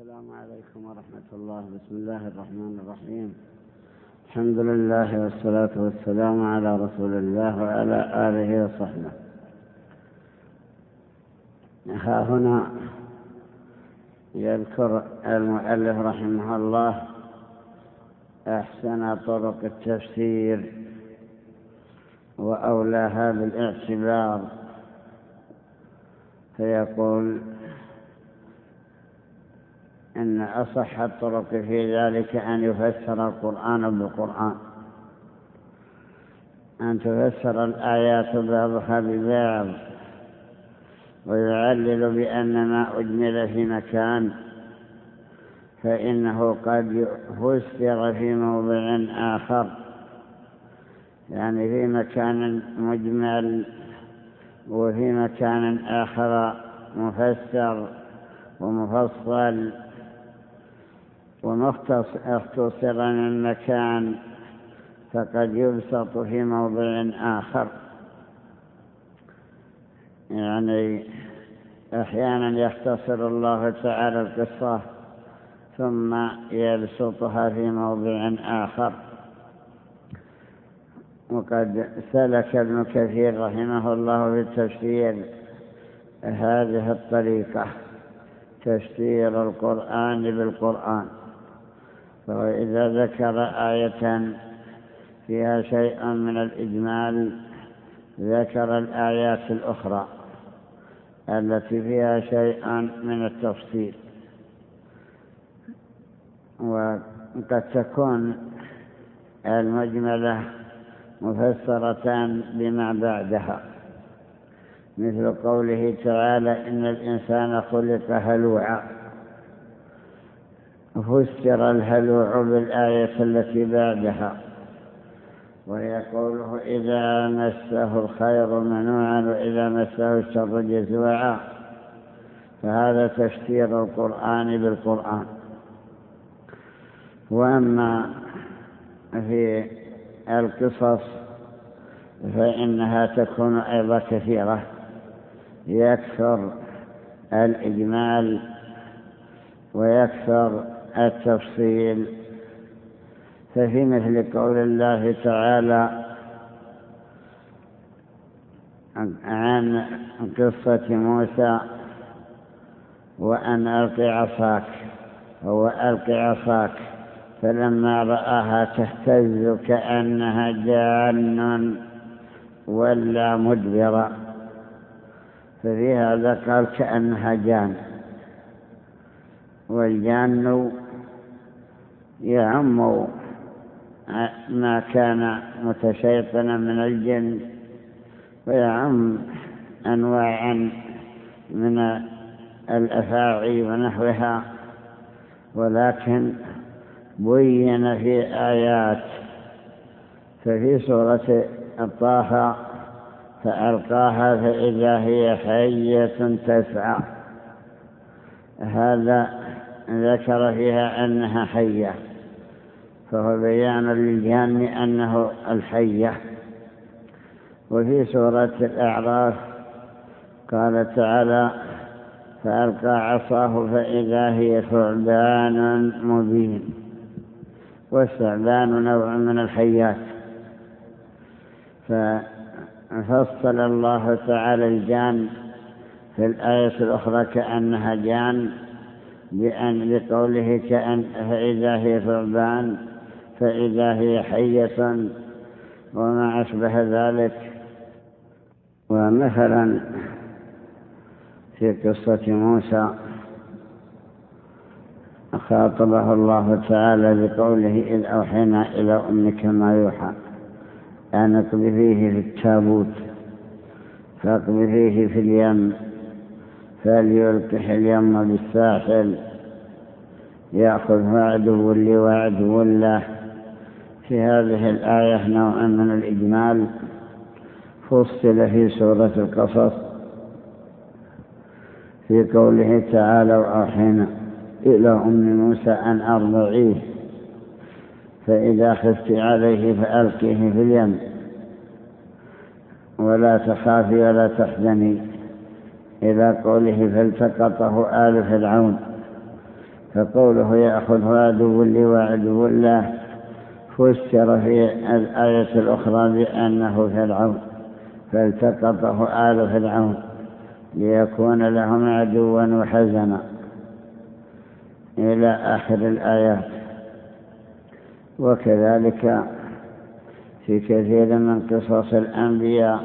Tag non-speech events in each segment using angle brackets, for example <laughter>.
السلام عليكم ورحمة الله. بسم الله الرحمن الرحيم. الحمد لله والصلاة والسلام على رسول الله وعلى آله وصحبه. ها هنا يذكر المؤلف رحمه الله أحسن طرق التفسير وأولاها بالاعتبار فيقول أن أصح الطرق في ذلك أن يفسر القرآن بالقرآن. أن تفسر الآيات بعضها ببعض ويعلل بأن ما أجمل في مكان فإنه قد فسر في موضع آخر. يعني في مكان مجمل وفي مكان آخر مفسر ومفصل. ومختصرا المكان فقد يبسط في موضع آخر. يعني أحيانا يختصر الله تعالى القصة ثم يبسطها في موضع آخر. وقد سلك ابن كثير رحمه الله في التفسير هذه الطريقة تفسير القرآن بالقرآن. فإذا ذكر آية فيها شيء من الإجمال ذكر الآيات الأخرى التي فيها شيء من التفصيل. وقد تكون المجملة مفسرة بما بعدها مثل قوله تعالى إن الإنسان خلق هلوعا. فسر الهلوع بالآية التي بعدها وهي قوله إذا مسه الخير منوعا وإذا مسه الشر جزوعا فهذا تفسير القرآن بالقرآن. وأما في القصص فإنها تكون أيضا كثيرة يكثر الإجمال ويكثر التفصيل. ففي مثل قول الله تعالى عن قصة موسى وأن ألقي عصاك هو ألقي عصاك فلما رآها تهتز كأنها جان ولا مدبرا ففي هذا قال كأنها جان. والجان يعم ما كان متشيطنا من الجن ويعم أنواعا من الأفاعي ونحوها. ولكن بين في آيات ففي سورة الطه فألقاها فإذا هي حية تسعى. هذا ذكر فيها أنها حية فهو بيان للجان أنه الحية. وفي سورة الأعراف قال تعالى فألقى عصاه فإذا هي ثعبان مبين. والثعبان نوع من الحيات. ففصل الله تعالى الجان في الآية الأخرى كأنها جان. بأن بقوله كأن فإذا هي ثعبان فإذا هي حية وما أشبه ذلك. ومثلا في قصة موسى خاطبه الله تعالى بقوله إذ أوحينا إلى أمك ما يوحى أن اقذفيه في التابوت فاقذفيه في اليم. فليلقح اليم بالساحل. يأخذ عدو لي وعدو له في هذه الآية نوع من الإجمال فصل في سورة القصص. في قوله تعالى وأوحينا إلى أم موسى أن أرضعيه. فإذا خفت عليه فألقيه في اليم. ولا تخافي ولا تحزني. إلى قوله فالتقطه آل فرعون فقوله يأخذ عدو لي وعدو له فسر في الآية الأخرى بأنه فرعون فالتقطه آل فرعون ليكون لهم عدوا وحزنا. إلى آخر الآيات. وكذلك في كثير من قصص الأنبياء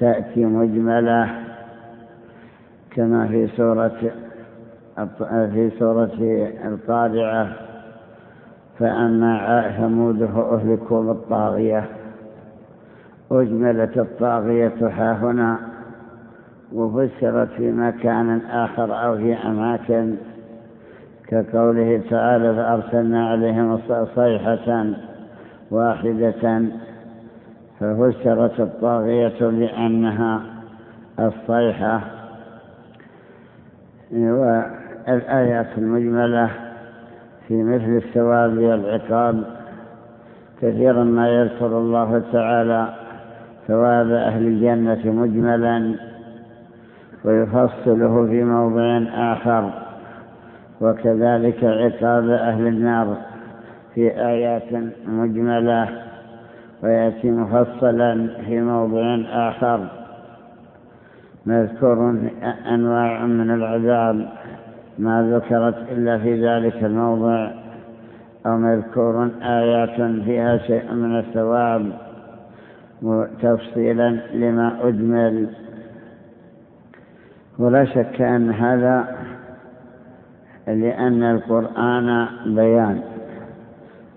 تأتي مجملة كما في سورة في سورة القارعة. فأما ثمود فأهلكوا بالطاغية. أجملت الطاغية ها هنا وفسرت في مكان آخر أو في أماكن. كقوله تعالى فأرسلنا عليهم صيحة واحدة ففسرت الطاغية بأنها الصيحة. والآيات المجملة في مثل الثواب والعقاب. كثيرا ما يذكر الله تعالى ثواب أهل الجنة مجملا ويفصله في موضع آخر. وكذلك عقاب أهل النار في آيات مجملة ويأتي مفصلا في موضع آخر. مذكور أنواع من العذاب ما ذكرت إلا في ذلك الموضع أو مذكور آيات فيها شيء من الثواب تفصيلا لما أجمل. ولا شك أن هذا لأن القرآن بيان.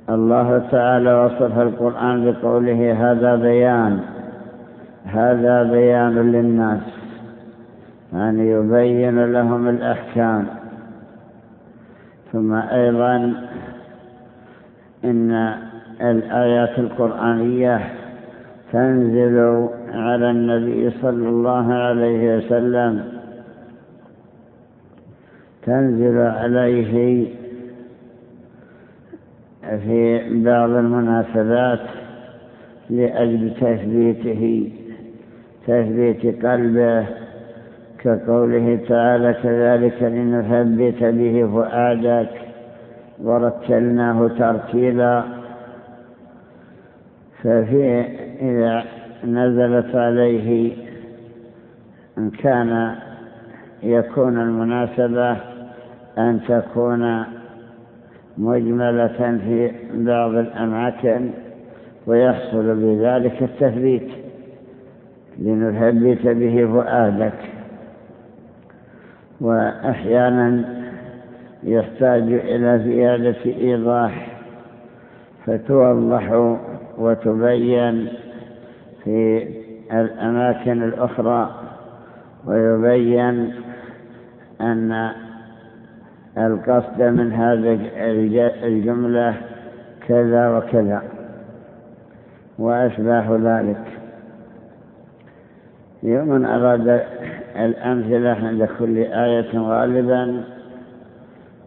الله تعالى وصف القرآن بقوله هذا بيان هذا بيان للناس. يعني يبين لهم الأحكام. ثم أيضا إن الآيات القرآنية تنزل على النبي صلى الله عليه وسلم. تنزل عليه في بعض المناسبات لأجل تثبيته تثبيت قلبه كقوله تعالى كذلك لنثبت به فؤادك ورتلناه ترتيلا. ففي إذا نزلت عليه إن كان يكون المناسبة أن تكون مجملة في بعض الأماكن ويحصل بذلك التثبيت لنثبت به فؤادك. وأحيانا يحتاج إلى زيادة إيضاح فتوضح وتبين في الأماكن الأخرى ويبين أن القصد من هذه الجملة كذا وكذا وأشباه ذلك. يوم أراد الأمثلة عند كل آية غالبا.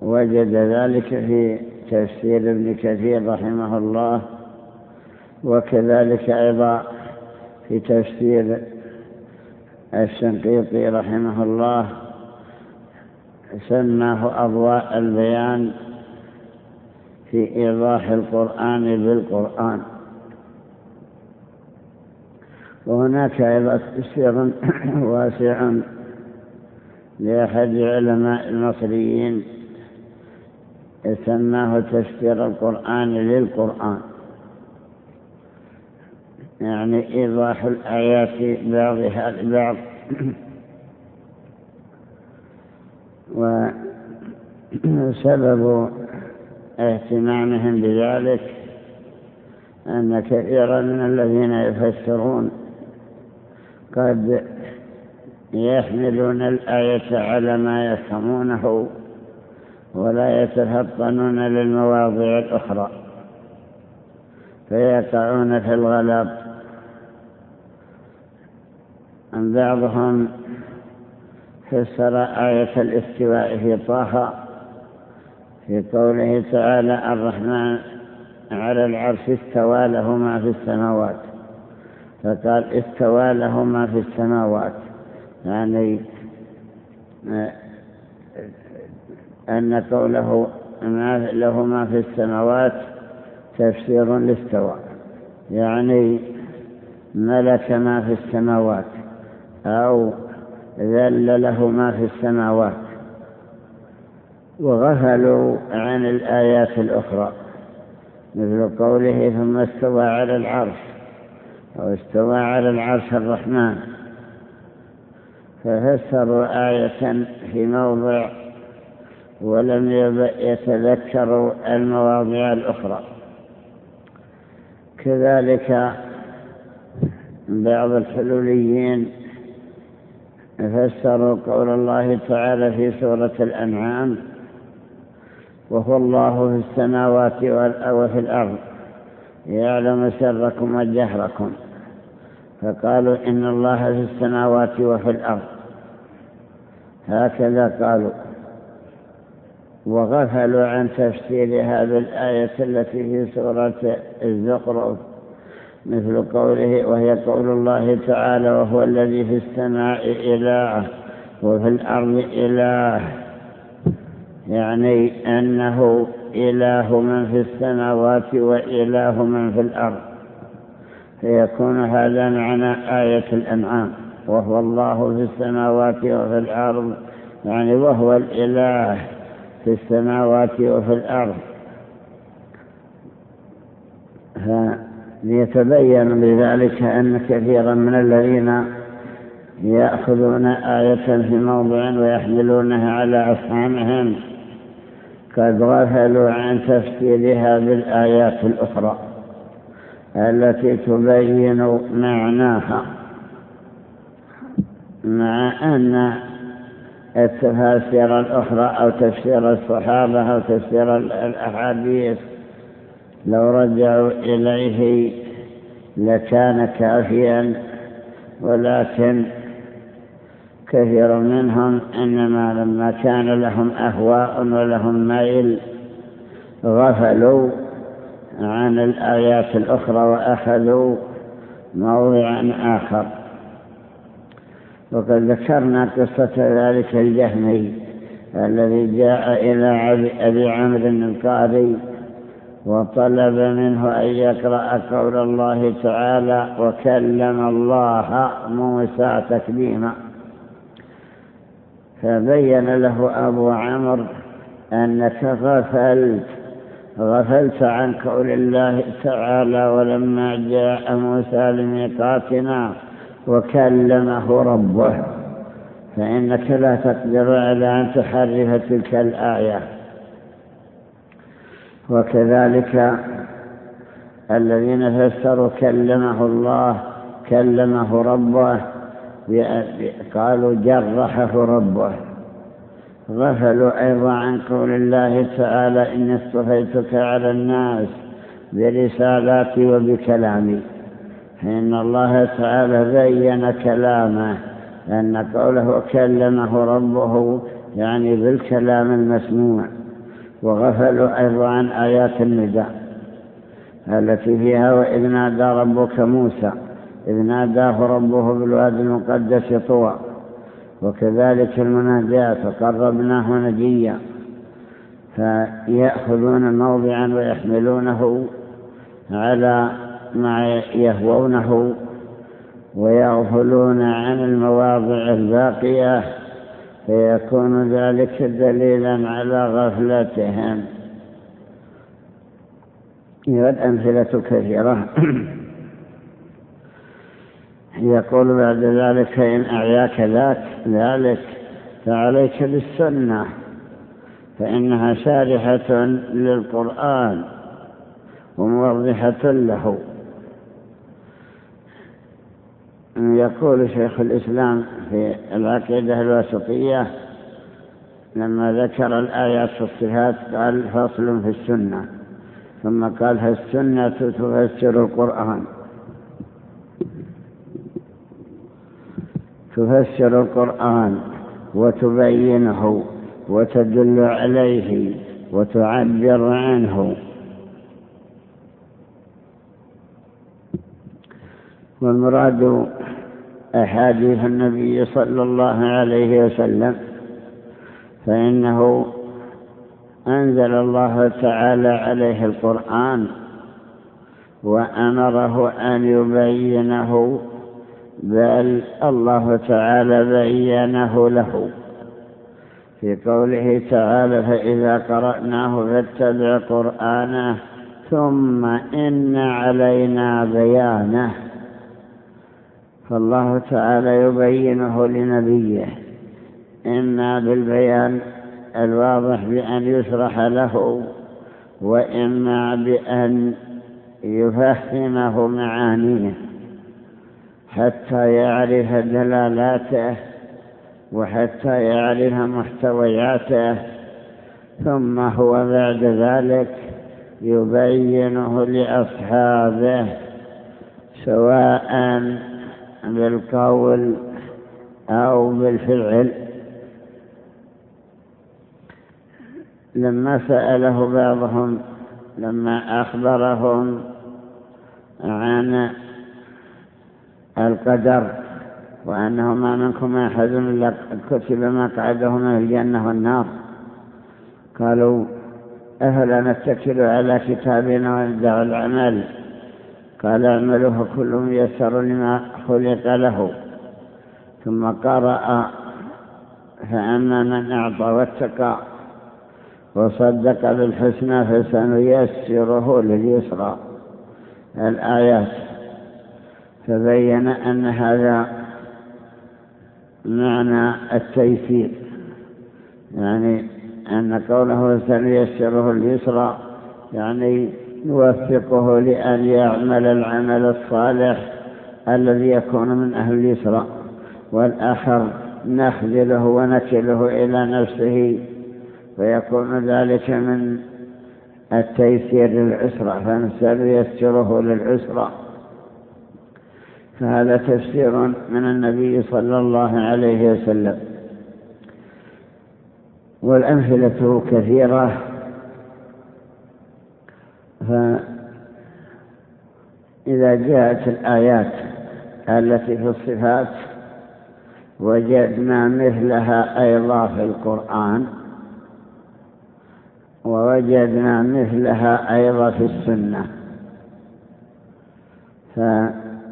وجد ذلك في تفسير ابن كثير رحمه الله. وكذلك أيضا في تفسير الشنقيطي رحمه الله. سماه أضواء البيان في إيضاح القرآن بالقرآن. وهناك أيضا تفسير <clears throat> واسع لأحد علماء المصريين سماه تفسير القرآن للقرآن. يعني إيضاح الآيات بعضها لبعض. <clears throat> وسبب اهتمامهم بذلك أن كثيرا من الذين يفسرون قد يحملون الآية على ما يفهمونه ولا يتفطنون للمواضع الأخرى فيقعون في الغلط. بعضهم فسر آية الاستواء في طه في قوله تعالى الرحمن على العرش استوى له ما في السماوات فقال استوى له ما في السماوات. يعني أن قوله ما له ما في السماوات تفسير لاستوى. يعني ملك ما في السماوات أو ذل له ما في السماوات. وغفلوا عن الآيات الأخرى مثل قوله ثم استوى على العرش. أو استوى على العرش الرحمن. ففسروا آية في موضع ولم يتذكروا المواضع الأخرى. كذلك بعض الحلوليين فسروا قول الله تعالى في سورة الأنعام وهو الله في السماوات وفي الأرض. يعلم سركم وجهركم. فقالوا إن الله في السماوات وفي الأرض. هكذا قالوا. وغفلوا عن تفسير هذه الآية التي في سورة الزخرف. مثل قوله وهي قول الله تعالى وهو الذي في السماء إله وفي الأرض إله يعني أنه إله من في السماوات وإله من في الأرض. فيكون هذا معنى آية الأنعام. وهو الله في السماوات وفي الأرض. يعني وهو الإله في السماوات وفي الأرض. فليتبين بذلك أن كثيرا من الذين يأخذون آية في موضع ويحملونها على أفهامهم قد غفلوا عن تفسيرها بالآيات الأخرى التي تبين معناها مع أن التفاسير الأخرى أو تفسير الصحابة أو تفسير الأحاديث لو رجعوا إليه لكان كافيا ولكن كثير منهم إنما لما كان لهم أهواء ولهم ميل غفلوا عن الآيات الأخرى وأخذوا موضعا آخر. وقد ذكرنا قصة ذلك الجهمي الذي جاء إلى أبي عمرو القاضي وطلب منه أن يقرأ قول الله تعالى وكلم الله موسى تكليما. فبين له أبو عمرو أنك غفلت غفلت عن قول الله تعالى ولما جاء موسى لميقاتنا وكلمه ربه. فإنك لا تقدر على أن تحرف تلك الآية. وكذلك الذين فسروا كلمه الله كلمه ربه قالوا جرحه ربه. غفلوا أيضا عن قول الله تعالى إن اصطفيتك على الناس برسالاتي وبكلامي. فإن الله تعالى بين كلامه أن قوله كلمه ربه يعني بالكلام المسموع. وغفلوا أيضا عن آيات النداء التي فيها وإذ نادى ربك موسى إذ ناداه ربه بالوادي المقدس طوى وكذلك المناجاة فقربناه نجيا فيأخذون موضعا ويحملونه على ما يهوونه ويغفلون عن المواضع الباقية فيكون ذلك دليلا على غفلتهم. والأمثلة كثيرة. <clears throat> يقول بعد ذلك إن أعياك ذاك ذلك فعليك بالسنة فإنها شارحة للقرآن وموضحة له. يقول شيخ الإسلام في العقيدة الواسطية لما ذكر الآيات في الصفات قال فصل في السنة ثم قال فالسنة تفسر القرآن. تفسر القرآن وتبينه وتدل عليه وتعبر عنه. والمراد أحاديث النبي صلى الله عليه وسلم فإنه أنزل الله تعالى عليه القرآن وأمره أن يبينه بل الله تعالى بينه له. في قوله تعالى فإذا قرأناه فاتبع قرآنه ثم إن علينا بيانه. فالله تعالى يبينه لنبيه. إما بالبيان الواضح بأن يشرح له وإما بأن يفهمه معانيه. حتى يعرف دلالاته وحتى يعرف محتوياته. ثم هو بعد ذلك يبينه لأصحابه سواء بالقول أو بالفعل. لما سأله بعضهم لما أخبرهم عن القدر وأنه ما منكم أحد إلا كتب مقعده من الجنة والنار. قالوا أفلا نتكل على كتابنا وندع العمل؟ قال أعمله كل ميسر لما خلق له. ثم قرأ فأما من أعطى واتقى وصدق بالحسنى فسنيسره لليسرى. الآيات فبين أن هذا معنى التيسير. يعني أن قوله سنيسره اليسرى يعني نوفقه لأن يعمل العمل الصالح الذي يكون من أهل اليسرى والآخر نخذله ونكله إلى نفسه فيكون ذلك من التيسير للعسرة فنسيسره للعسرة. فهذا تفسير من النبي صلى الله عليه وسلم. والأمثلة كثيرة. فإذا جاءت الآيات التي في الصفات وجدنا مثلها أيضا في القرآن ووجدنا مثلها أيضا في السنة.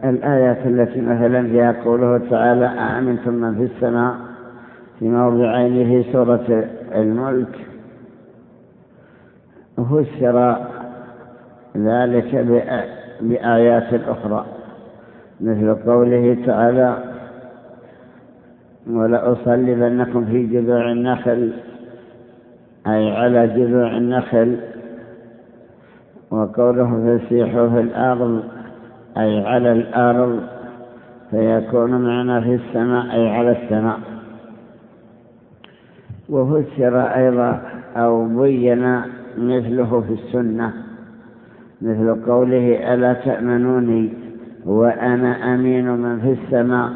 فالآيات التي مثلا فيها قوله تعالى أأمنتم من في السماء في موضعين في سورة الملك. فسر ذلك بآيات أخرى مثل قوله تعالى ولأصلبنكم في جذوع النخل أي على جذوع النخل وقوله فسيحوا في الأرض أي على الأرض فيكون معنا في السماء أي على السماء. وفسر أيضا أو بين مثله في السنة مثل قوله ألا تأمنوني وأنا أمين من في السماء؟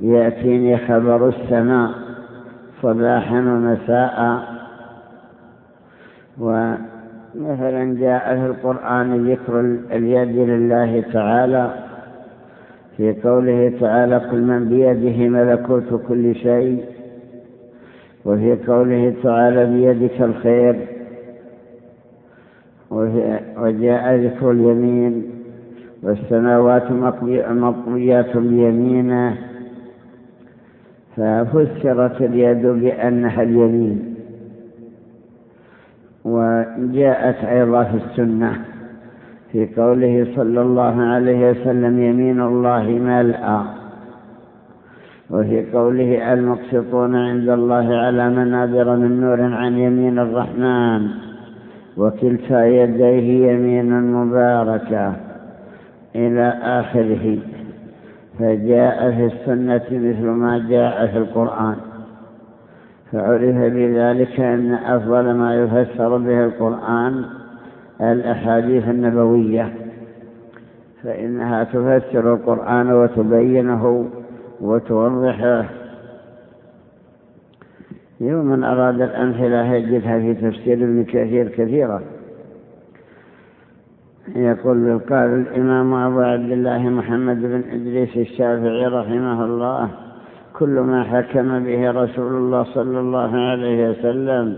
يأتيني خبر السماء صباحا ومساء. ومثلا جاء في القرآن ذكر اليد لله تعالى في قوله تعالى كل من بيده ملكوت كل شيء وفي قوله تعالى بيدك الخير وجاء ذكر اليمين والسماوات مطويات بيمينه ففسرت اليد بأنها اليمين وجاءت أيضا في السنة في قوله صلى الله عليه وسلم يمين الله ملأ وفي قوله المقسطون عند الله على منابر من نور عن يمين الرحمن وكلتا يديه يمين مباركة إلى آخره فجاء في السنة مثل ما جاء في القرآن فعرف بذلك أن أفضل ما يفسر به القرآن الأحاديث النبوية فإنها تفسر القرآن وتبينه وتوضحه يوم أراد الأمثلة يجدها في تفسير ابن كثير كثيرة. يقول قال الإمام أبو عبد الله محمد بن إدريس الشافعي رحمه الله كل ما حكم به رسول الله صلى الله عليه وسلم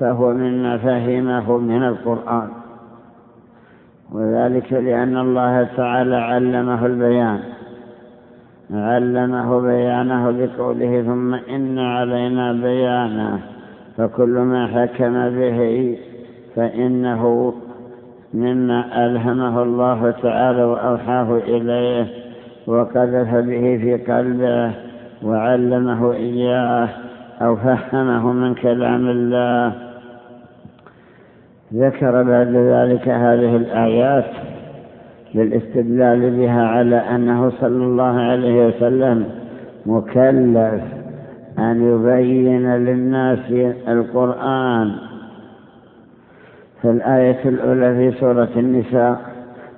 فهو مما فهمه من القرآن. وذلك لأن الله تعالى علمه البيان. علمه بيانه بقوله ثم إن علينا بيانه فكل ما حكم به فإنه مما ألهمه الله تعالى وأوحاه إليه وقذف به في قلبه وعلمه إياه أو فهمه من كلام الله. ذكر بعد ذلك هذه الآيات للاستدلال بها على أنه صلى الله عليه وسلم مكلف أن يبين للناس القرآن. فالآية الأولى في سورة النساء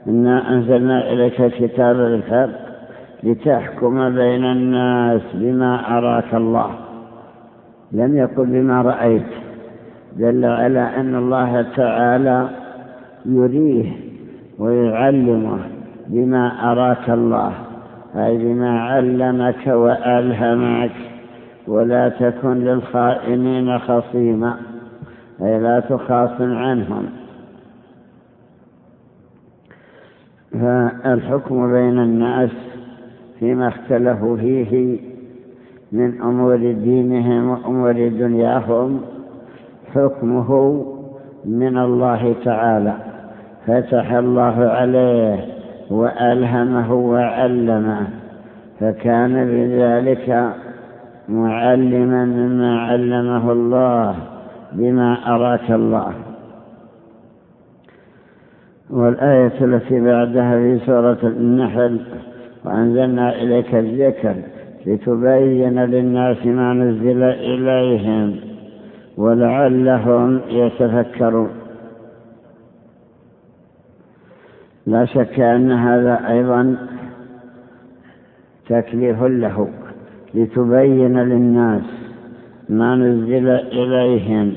إنا أنزلنا إليك الكتاب بالحق لتحكم بين الناس بما أراك الله. لم يقل بما رأيت. دل على أن الله تعالى يريه ويعلمه بما أراك الله. أي بما علمك وألهمك. ولا تكن للخائنين خصيما. أي لا تخاصم عنهم. فالحكم بين الناس فيما اختلفوا فيه من أمور دينهم وأمور دنياهم حكمه من الله تعالى فتح الله عليه وألهمه وعلمه فكان بذلك معلما مما علمه الله بما أراك الله. والآية التي بعدها في سورة النحل وأنزلنا إليك الذكر لتبين للناس ما نزل إليهم ولعلهم يتفكرون. لا شك أن هذا أيضا تكليف له لتبين للناس ما نزل إليهم.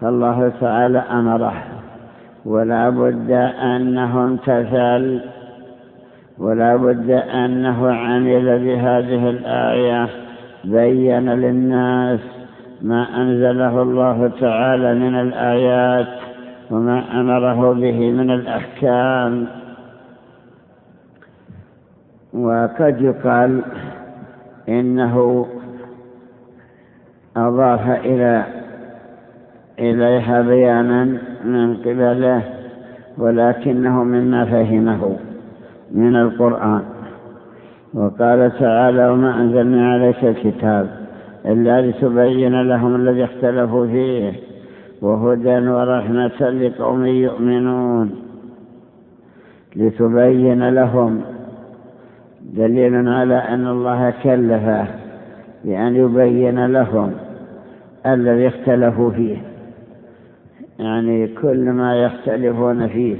فالله تعالى أمره ولا بد أنه امتثل ولا بد أنه عمل بهذه الآية بين للناس ما أنزله الله تعالى من الآيات وما أمره به من الأحكام. وقد يقال إنه أضاف إلى إليها بيانا من قبله ولكنه مما فهمه. من القرآن. وقال تعالى وما أنزلنا عليك الكتاب إلا لتبين لهم الذي اختلفوا فيه وهدى ورحمة لقوم يؤمنون. لتبين لهم دليل على أن الله كلفه بأن يبين لهم الذي اختلفوا فيه. يعني كل ما يختلفون فيه.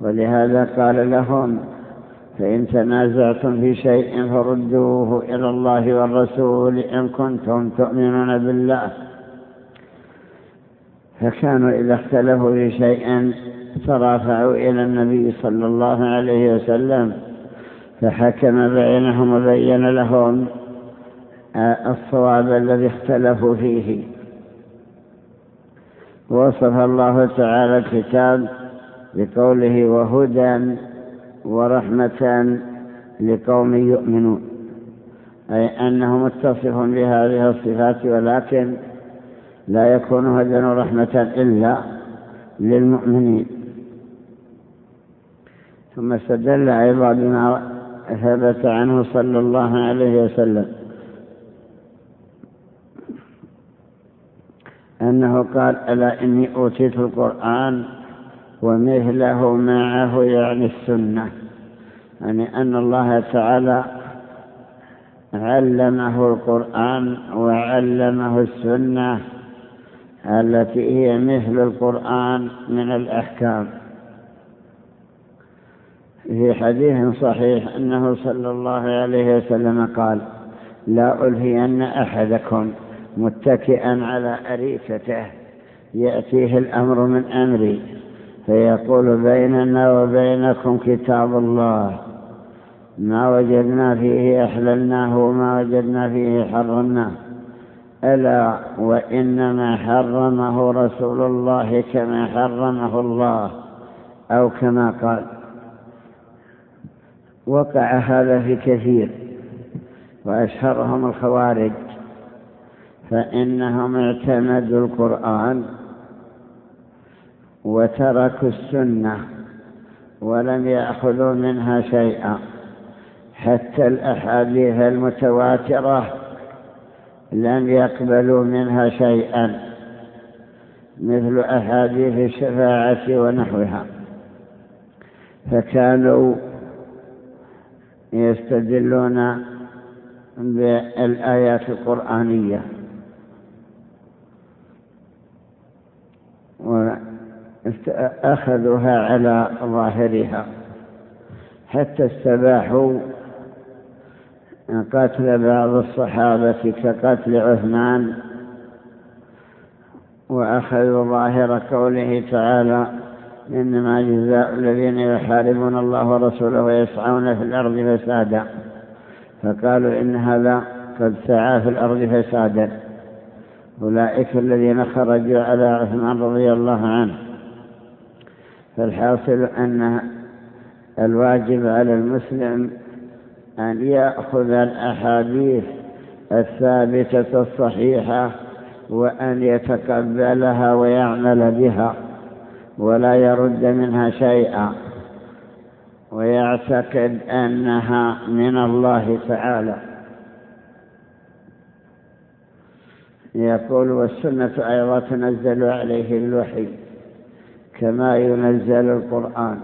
ولهذا قال لهم فإن تنازعتم في شيء فردوه إلى الله والرسول إن كنتم تؤمنون بالله. فكانوا إذا اختلفوا في شيء ترافعوا إلى النبي صلى الله عليه وسلم فحكم بينهم وبين لهم الصواب الذي اختلفوا فيه. وصف الله تعالى الكتاب بقوله وهدى ورحمة لقوم يؤمنون. أي أنه متصف بهذه الصفات ولكن لا يكون هدى ورحمة إلا للمؤمنين. ثم استدل أيضا بما ثبت عنه صلى الله عليه وسلم. أنه قال ألا إني أوتيت القرآن ومثله معه يعني السنة. يعني أن الله تعالى علمه القرآن وعلمه السنة التي هي مثل القرآن من الأحكام. في حديث صحيح أنه صلى الله عليه وسلم قال لا ألهين أحدكم متكئا على أريكته. يأتيه الأمر من أمري. فيقول بيننا وبينكم كتاب الله. ما وجدنا فيه أحللناه وما وجدنا فيه حرمناه. ألا وإنما حرمه رسول الله كما حرمه الله أو كما قال. وقع هذا في كثير وأشهرهم الخوارج. فإنهم اعتمدوا القرآن وتركوا السنة ولم يأخذوا منها شيئا. حتى الأحاديث المتواترة لم يقبلوا منها شيئا مثل أحاديث الشفاعة ونحوها. فكانوا يستدلون بالآيات القرآنية. وأخذوها على ظاهرها. حتى استباحوا قتل بعض الصحابة كقتل عثمان وأخذوا ظاهر قوله تعالى إنما جزاء الذين يحاربون الله ورسوله ويسعون في الأرض فسادا. فقالوا إن هذا قد سعى في الأرض فسادا. أولئك الذين خرجوا على عثمان رضي الله عنه. فالحاصل أن الواجب على المسلم أن يأخذ الأحاديث الثابتة الصحيحة وأن يتقبلها ويعمل بها ولا يرد منها شيئا ويعتقد أنها من الله تعالى. يقول والسنة أيضا تنزل عليه الوحي. كما ينزل القرآن.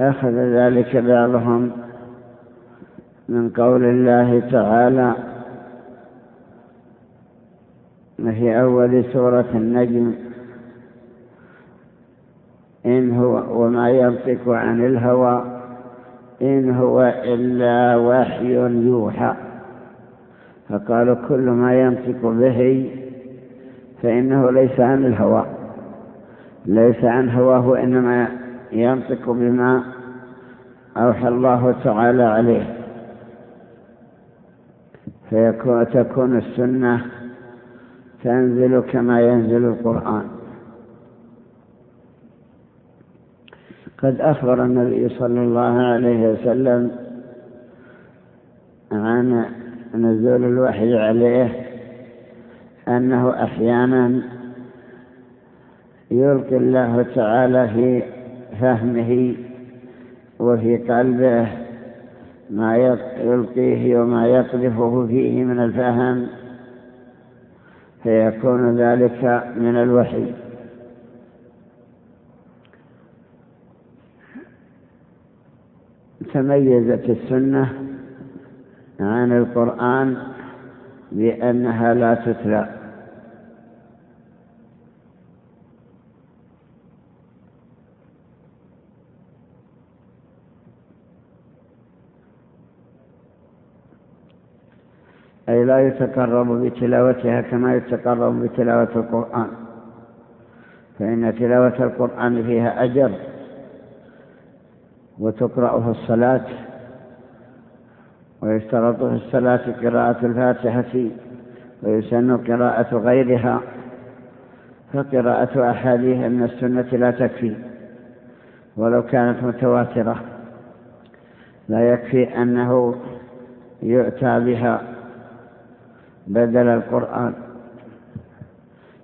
أخذ ذلك بعضهم من قول الله تعالى في أول سورة النجم إن هو وما ينطق عن الهوى إن هو إلا وحي يوحى. فقالوا كل ما ينطق به فإنه ليس عن الهوى. ليس عن هواه إنما ينطق بما أوحى الله تعالى عليه. فتكون السنة تنزل كما ينزل القرآن. قد أخبر النبي صلى الله عليه وسلم عن نزول الوحي عليه أنه أحيانا يلقي الله تعالى في فهمه وفي قلبه ما يلقيه وما يقذفه فيه من الفهم فيكون ذلك من الوحي. تميزت السنة عن القرآن بأنها لا تتلى. أي لا يتقرب بتلاوتها كما يتقرب بتلاوة القرآن. فإن تلاوة القرآن فيها أجر وتقرأ في الصلاة ويشترط في الصلاة قراءة الفاتحة ويسن قراءة غيرها فقراءة أحاديث من السنة لا تكفي ولو كانت متواترة. لا يكفي أنه يؤتى بها بدل القرآن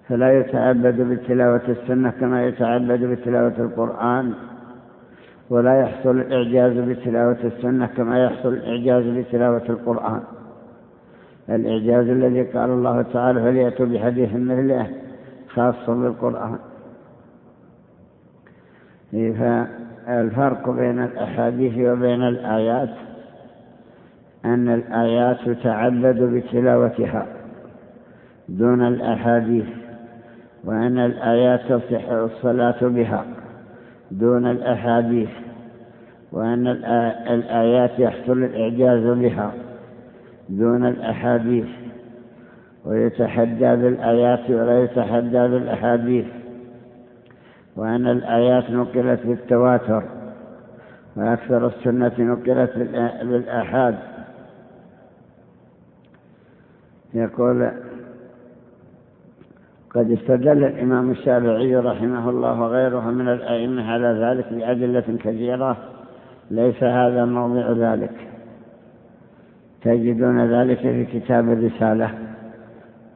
فلا يتعبد بتلاوة السنة كما يتعبد بتلاوة القرآن. ولا يحصل الإعجاز بتلاوة السنة كما يحصل الإعجاز بتلاوة القرآن. الإعجاز الذي قال الله تعالى فليأتوا بحديث مثله خاص بالقرآن. فالفرق بين الأحاديث وبين الآيات أن الآيات تعبد بتلاوتها دون الأحاديث وأن الآيات تصح الصلاة بها. دون الأحاديث وأن الآيات يحصل الإعجاز بها دون الأحاديث. ويتحدى بالآيات ولا يتحدى بالأحاديث. وأن الآيات نقلت بالتواتر وأكثر السنة نقلت بالآحاد. يقول قد استدل الإمام الشافعي رحمه الله وغيره من الأئمة على ذلك بأدلة كثيرة. ليس هذا موضع ذلك. تجدون ذلك في كتاب الرسالة.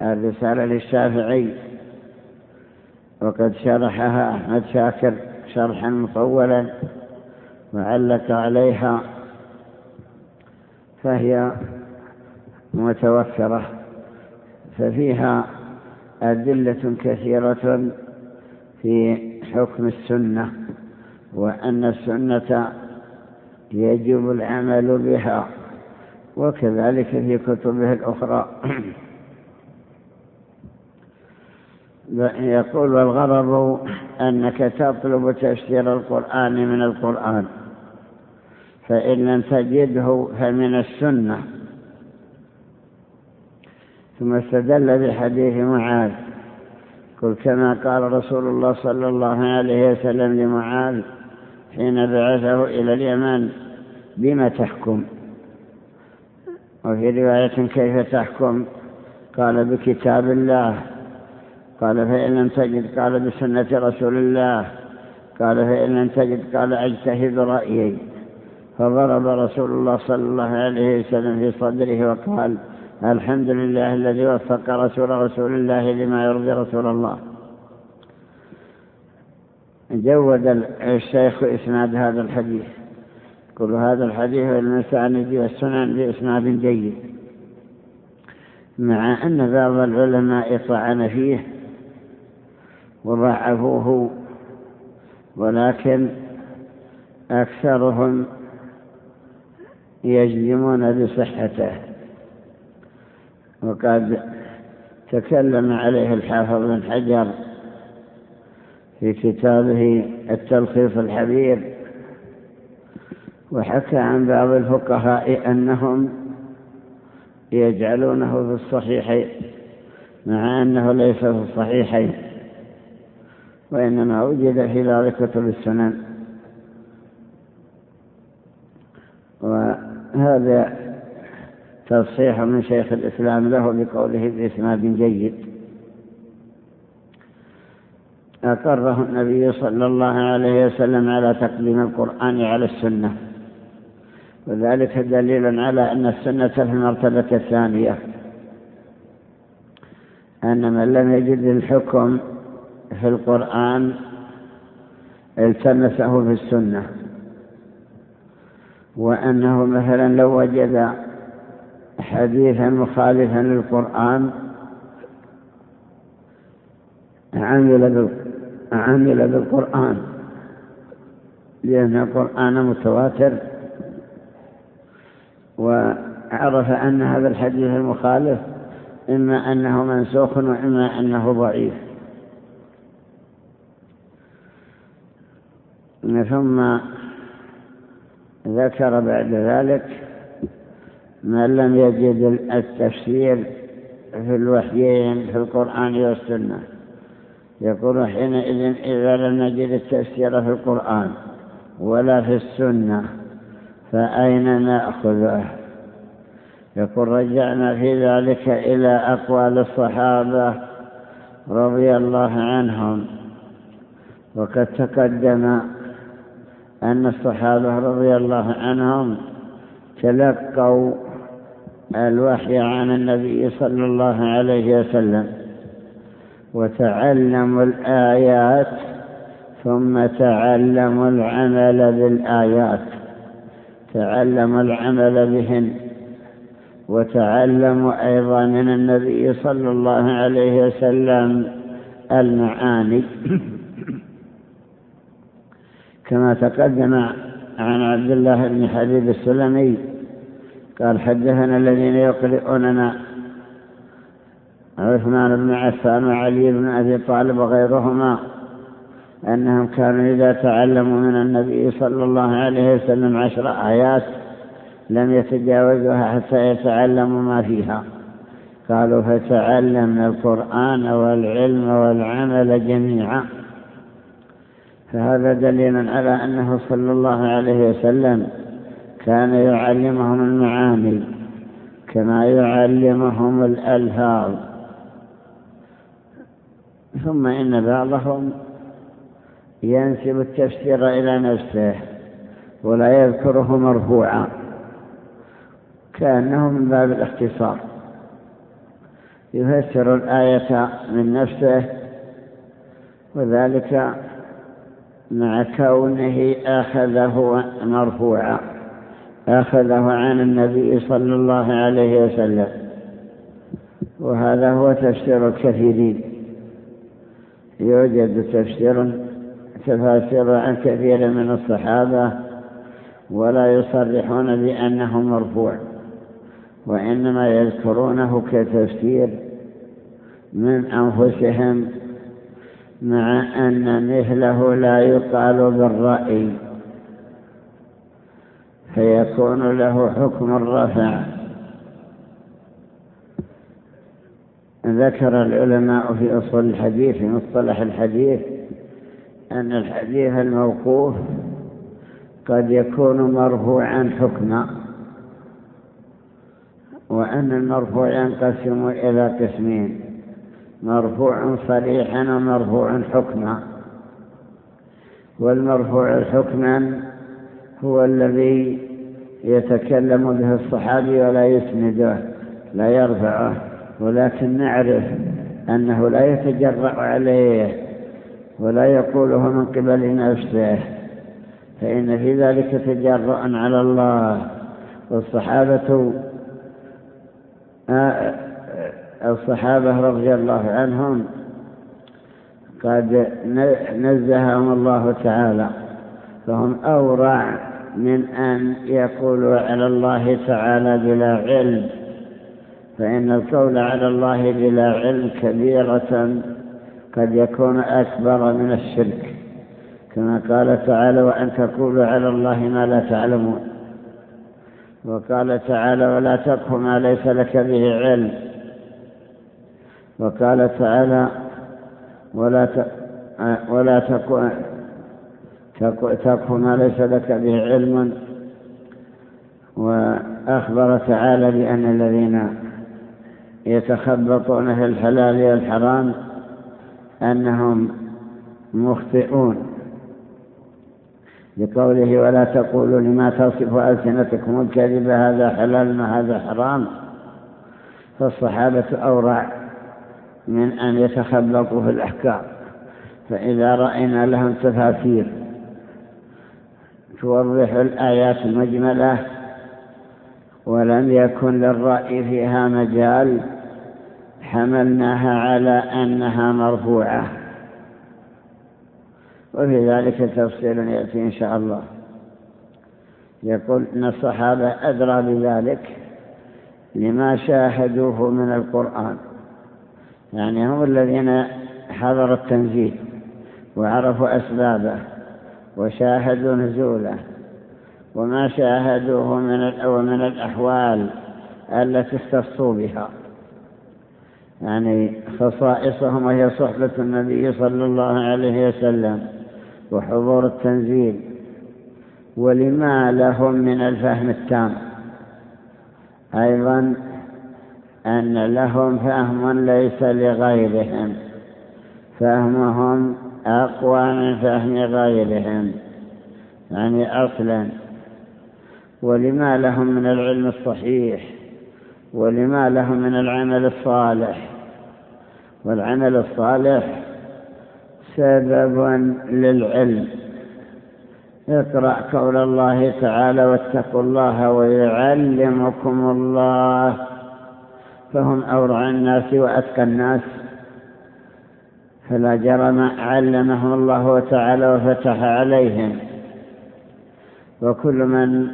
الرسالة للشافعي. وقد شرحها أحمد شاكر شرحا مطولا وعلق عليها. فهي متوفرة. ففيها أدلة كثيرة في حكم السنة وأن السنة يجب العمل بها وكذلك في كتبه الأخرى. يقول والغرض أنك تطلب تفسير القرآن من القرآن فإن لم تجده فمن السنة. ثم استدل بحديث معاذ. قل كما قال رسول الله صلى الله عليه وسلم لمعاذ حين بعثه إلى اليمن بما تحكم؟ وفي رواية كيف تحكم؟ قال بكتاب الله. قال فإن لم تجد؟ قال بسنة رسول الله. قال فإن لم تجد؟ قال أجتهد رأيي. فضرب رسول الله صلى الله عليه وسلم في صدره وقال الحمد لله الذي وفق رسول رسول الله لما يرضي رسول الله. جود الشيخ إسناد هذا الحديث. كل هذا الحديث المساند والسنن بإسناد جيد. مع أن بعض العلماء طعن فيه وضعفوه ولكن أكثرهم يجزمون بصحته. وقد تكلم عليه الحافظ بن حجر في كتابه التلخيص الحبير وحكى عن بعض الفقهاء أنهم يجعلونه في الصحيحين مع أنه ليس في الصحيحين وإنما وجد في بعض كتب السنن. وهذا تصحيح من شيخ الإسلام له بقوله بإسناد جيد. أقره النبي صلى الله عليه وسلم على تقديم القرآن على السنة. وذلك دليل على أن السنة في المرتبة الثانية. أن من لم يجد الحكم في القرآن التمسه في السنة. وأنه مثلا لو وجد حديثا مخالفا للقرآن. عمل بالقرآن. لأن القرآن متواتر. وعرف أن هذا الحديث المخالف إما أنه منسوخ وإما أنه ضعيف. ثم ذكر بعد ذلك من لم يجد التفسير في الوحيين في القرآن والسنة. يقول حينئذ إذا لم نجد التفسير في القرآن ولا في السنة فأين نأخذه؟ يقول رجعنا في ذلك إلى أقوال الصحابة رضي الله عنهم. وقد تقدم أن الصحابة رضي الله عنهم تلقوا الوحي عن النبي صلى الله عليه وسلم. وتعلموا الآيات ثم تعلموا العمل بالآيات. تعلموا العمل بهن. وتعلموا أيضا من النبي صلى الله عليه وسلم المعاني. كما تقدم عن عبد الله بن حبيب السلمي قال حدثنا الذين يقرئوننا عثمان بن عفان وعلي بن أبي طالب وغيرهما أنهم كانوا إذا تعلموا من النبي صلى الله عليه وسلم عشر آيات لم يتجاوزوها حتى يتعلموا ما فيها. قالوا فتعلمنا القرآن والعلم والعمل جميعا. فهذا دليل على أنه صلى الله عليه وسلم كان يعلمهم المعاني كما يعلمهم الألفاظ. ثم إن بعضهم ينسب التفسير إلى نفسه ولا يذكره مرفوعا كأنه من باب الاختصار. يفسر الآية من نفسه وذلك مع كونه أخذه مرفوعا. أخذه عن النبي صلى الله عليه وسلم. وهذا هو تفسير الكثيرين. يوجد تفسير تفاسير عن كثير من الصحابة ولا يصرحون بأنه مرفوع وإنما يذكرونه كتفسير من أنفسهم مع أن مثله لا يقال بالرأي. فيكون له حكم الرفع. ذكر العلماء في أصول الحديث في مصطلح الحديث أن الحديث الموقوف قد يكون مرفوعا حكما وأن المرفوع ينقسم إلى قسمين مرفوع صريحا ومرفوع حكما. والمرفوع حكما هو الذي يتكلم به الصحابي ولا يسنده لا يرفعه ولكن نعرف أنه لا يتجرأ عليه ولا يقوله من قبل نفسه فإن في ذلك تجرؤا على الله. والصحابة آه، الصحابة رضي الله عنهم قد نزههم الله تعالى فهم أورع من أن يقولوا على الله تعالى بلا علم فإن القول على الله بلا علم كبيرة قد يكون أكبر من الشرك. كما قال تعالى وأن تقولوا على الله ما لا تعلمون وقال تعالى ولا تقف ما ليس لك به علم وقال تعالى ولا ولا تقف ما ليس لك به علم وأخبر تعالى بأن الذين يتخبطون في الحلال والحرام أنهم مخطئون. بقوله ولا تقولوا لما تصف ألسنتكم الكذب هذا حلال ما هذا حرام. فالصحابة أورع من أن يتخبطوا في الأحكام. فإذا رأينا لهم تفاسير توضح الآيات المجملة ولم يكن للرأي فيها مجال حملناها على أنها مرفوعة. وفي ذلك تفصيل يأتي إن شاء الله. يقول إن الصحابة أدرى بذلك لما شاهدوه من القرآن. يعني هم الذين حضروا التنزيل وعرفوا أسبابه. وشاهدوا نزوله وما شاهدوه من ومن الأحوال التي اختصوا بها. يعني خصائصهم وهي صحبة النبي صلى الله عليه وسلم وحضور التنزيل ولما لهم من الفهم التام. أيضا أن لهم فهم ليس لغيرهم. فهمهم أقوى من فهم غيرهم يعني أصلا. ولما لهم من العلم الصحيح ولما لهم من العمل الصالح. والعمل الصالح سبب للعلم. اقرأ قول الله تعالى واتقوا الله ويعلمكم الله. فهم أورع الناس وأتقى الناس. فلا جرم علمهم الله تعالى وفتح عليهم. وكل من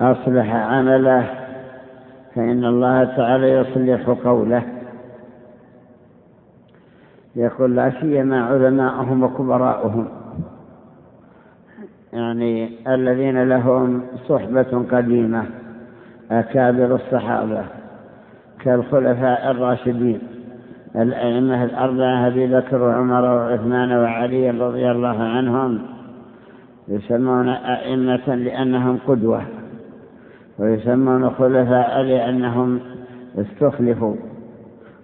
أصلح عمله فإن الله تعالى يصلح قوله. يقول لا سيما علماءهم وكبراءهم يعني الذين لهم صحبة قديمة أكابر الصحابة كالخلفاء الراشدين. الأئمة الأربعة أبي بكر وعمر وعثمان وعلي رضي الله عنهم يسمون أئمة لأنهم قدوة ويسمون خلفاء لأنهم استخلفوا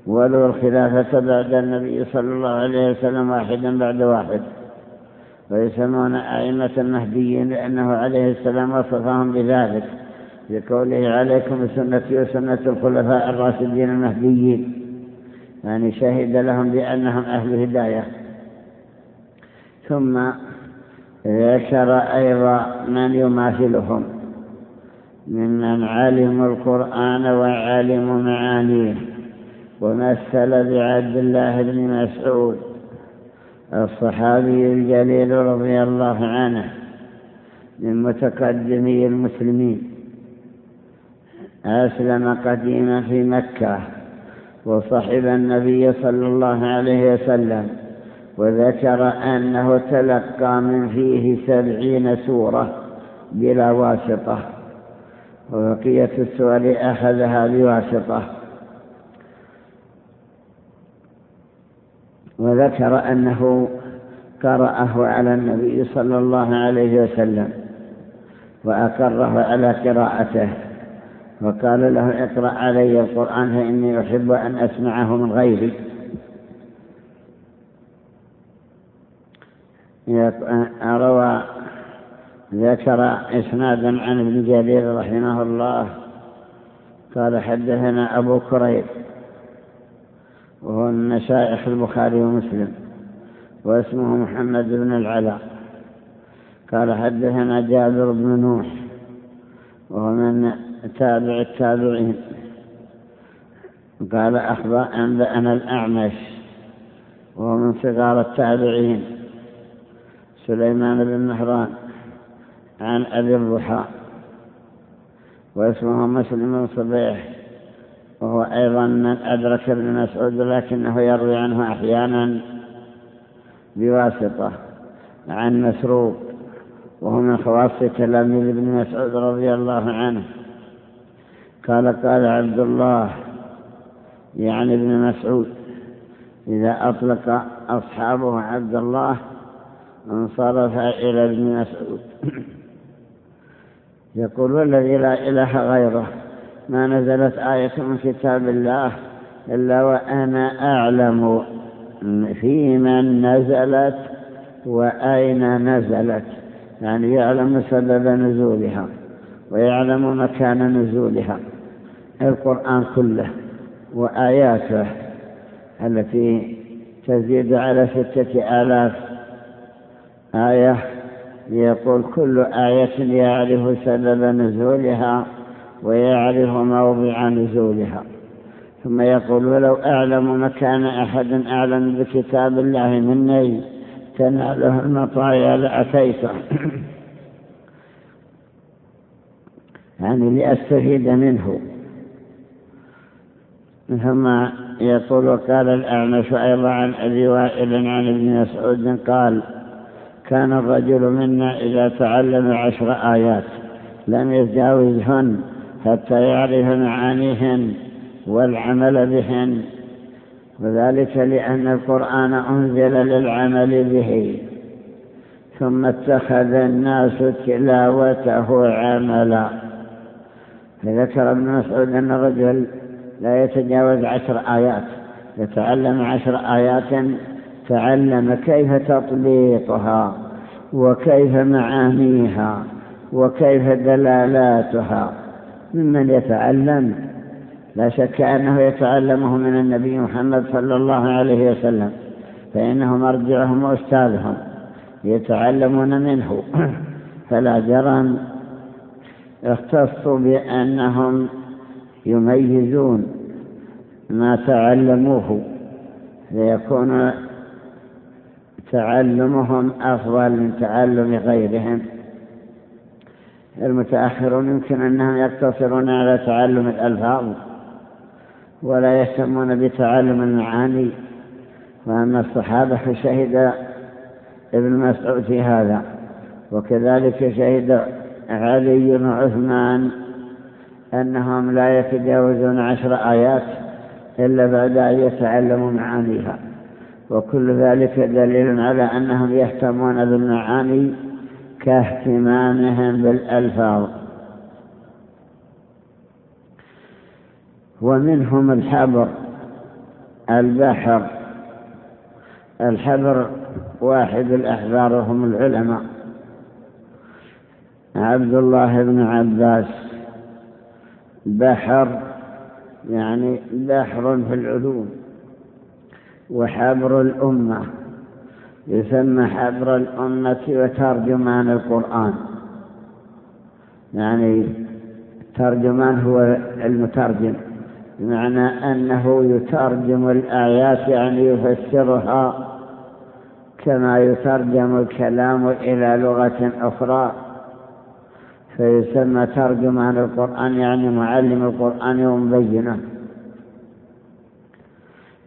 ولو الخلافة بعد النبي صلى الله عليه وسلم واحدا بعد واحد. ويسمون أئمة المهديين لأنه عليه السلام وصفهم بذلك بقوله عليكم بسنتي وسنة الخلفاء الراشدين المهديين. يعني شهد لهم بأنهم أهل هداية. ثم ذكر أيضا من يماثلهم ممن علموا القرآن وعلموا معانيه ومثل بعبد الله بن مسعود الصحابي الجليل رضي الله عنه من متقدمي المسلمين أسلم قديما في مكة. وصحب النبي صلى الله عليه وسلم وذكر أنه تلقى من فيه سبعين سورة بلا واسطة. وبقية السور أخذها بواسطة. وذكر أنه قرأه على النبي صلى الله عليه وسلم وأقره على قراءته. وقال له اقرأ علي القرآن فإني أحب أن أسمعه من غيري. روى ذكر إسنادا عن ابن جرير رحمه الله. قال حدثنا أبو كريب وهو من مشايخ البخاري ومسلم واسمه محمد بن العلاء. قال حدثنا جابر بن نوح وهو من تابع التابعين. قال أخبر أنبأنا الأعمش وهو من صغار التابعين. سليمان بن مهران عن أبي الضحى واسمه مسلم بن صبيح وهو أيضا من أدرك ابن مسعود لكنه يروي عنه أحيانا بواسطة عن مسروق وهو من خواص تلاميذ ابن مسعود رضي الله عنه. قال قال عبد الله يعني ابن مسعود إذا أطلق أصحابه عبد الله انصرف إلى ابن مسعود. <clears throat> يقول والذي لا إله غيره ما نزلت آية من كتاب الله إلا وأنا أعلم في من نزلت وأين نزلت. يعني يعلم سبب نزولها ويعلم مكان نزولها. القرآن كله وآياته التي تزيد على ستة آلاف آية يقول كل آية يعرف سبب نزولها ويعرف موضع نزولها. ثم يقول ولو أعلم مكان أحد أعلم بكتاب الله مني تناله المطايا لأتيته. <clears throat> يعني لأستفيد منه. ثم يقول وقال الأعمش أيضا عن أبي وائل عن ابن مسعود قال كان الرجل منا إذا تعلم عشر آيات لم يتجاوزهن حتى يعرف معانيهن والعمل بهن وذلك لأن القرآن أنزل للعمل به ثم اتخذ الناس تلاوته عملا. فذكر ابن مسعود أن الرجل لا يتجاوز عشر آيات. يتعلم عشر آيات تعلم كيف تطبيقها وكيف معانيها وكيف دلالاتها. ممن يتعلم لا شك أنه يتعلمه من النبي محمد صلى الله عليه وسلم فإنه مرجعهم وأستاذهم يتعلمون منه. <clears throat> فلا جرم. اختصوا بأنهم يميزون ما تعلموه ليكون تعلمهم أفضل من تعلم غيرهم. المتأخرون يمكن أنهم يقتصرون على تعلم الألفاظ ولا يهتمون بتعلم المعاني. وأما الصحابة فشهد ابن مسعود في هذا وكذلك شهد علي وعثمان أنهم لا يتجاوزون عشر آيات إلا بعد أن يتعلموا معانيها. وكل ذلك دليل على أنهم يهتمون بالمعاني كاهتمامهم بالألفاظ. ومنهم الحبر البحر. الحبر واحد الأحبار هم العلماء. عبد الله بن عباس. بحر يعني بحر في العلوم وحبر الأمة يسمى حبر الأمة وترجمان القرآن. يعني الترجمان هو المترجم بمعنى أنه يترجم الآيات يعني يفسرها كما يترجم الكلام إلى لغة أخرى. فيسمى ترجمان القرآن يعني معلم القرآن ومبينه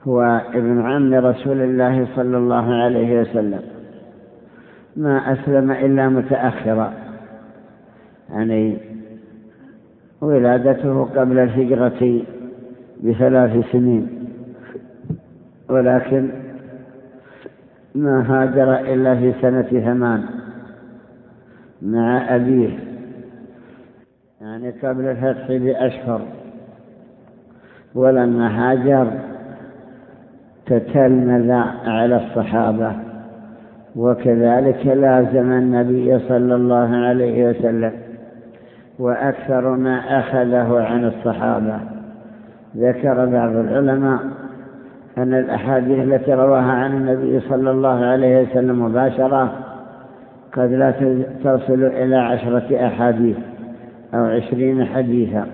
هو ابن عم رسول الله صلى الله عليه وسلم. ما أسلم إلا متأخرا. يعني ولادته قبل الهجرة بثلاث سنين. ولكن ما هاجر إلا في سنة ثمان مع أبيه. يعني قبل الفتح بأشهر. ولما هاجر تتلمذ على الصحابة. وكذلك لازم النبي صلى الله عليه وسلم. وأكثر ما أخذه عن الصحابة. ذكر بعض العلماء أن الأحاديث التي رواها عن النبي صلى الله عليه وسلم مباشرة قد لا تصل إلى عشرة أحاديث. أو عشرين حديثا.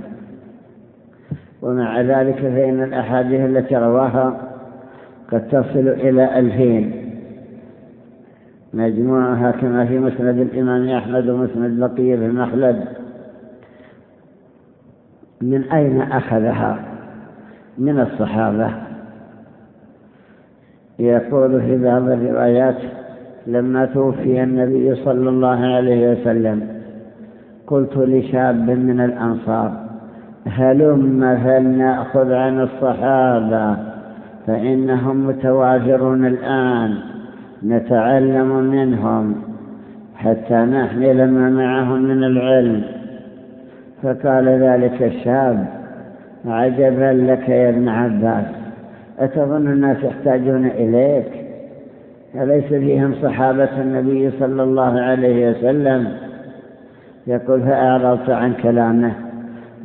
ومع ذلك فإن الأحاديث التي رواها قد تصل إلى ألفين. مجموعها كما في مسند الإمام أحمد ومسند بقية بن مخلد من أين أخذها؟ من الصحابة. يقول في بعض الروايات لما توفي النبي صلى الله عليه وسلم قلت لشاب من الأنصار هلم فلنأخذ عن الصحابة؟ فإنهم متوافرون الآن نتعلم منهم حتى نحمل ما معهم من العلم. فقال ذلك الشاب عجبا لك يا ابن عباس أتظن الناس يحتاجون إليك؟ أليس فيهم صحابة النبي صلى الله عليه وسلم؟ يقول فأعرضت عن كلامه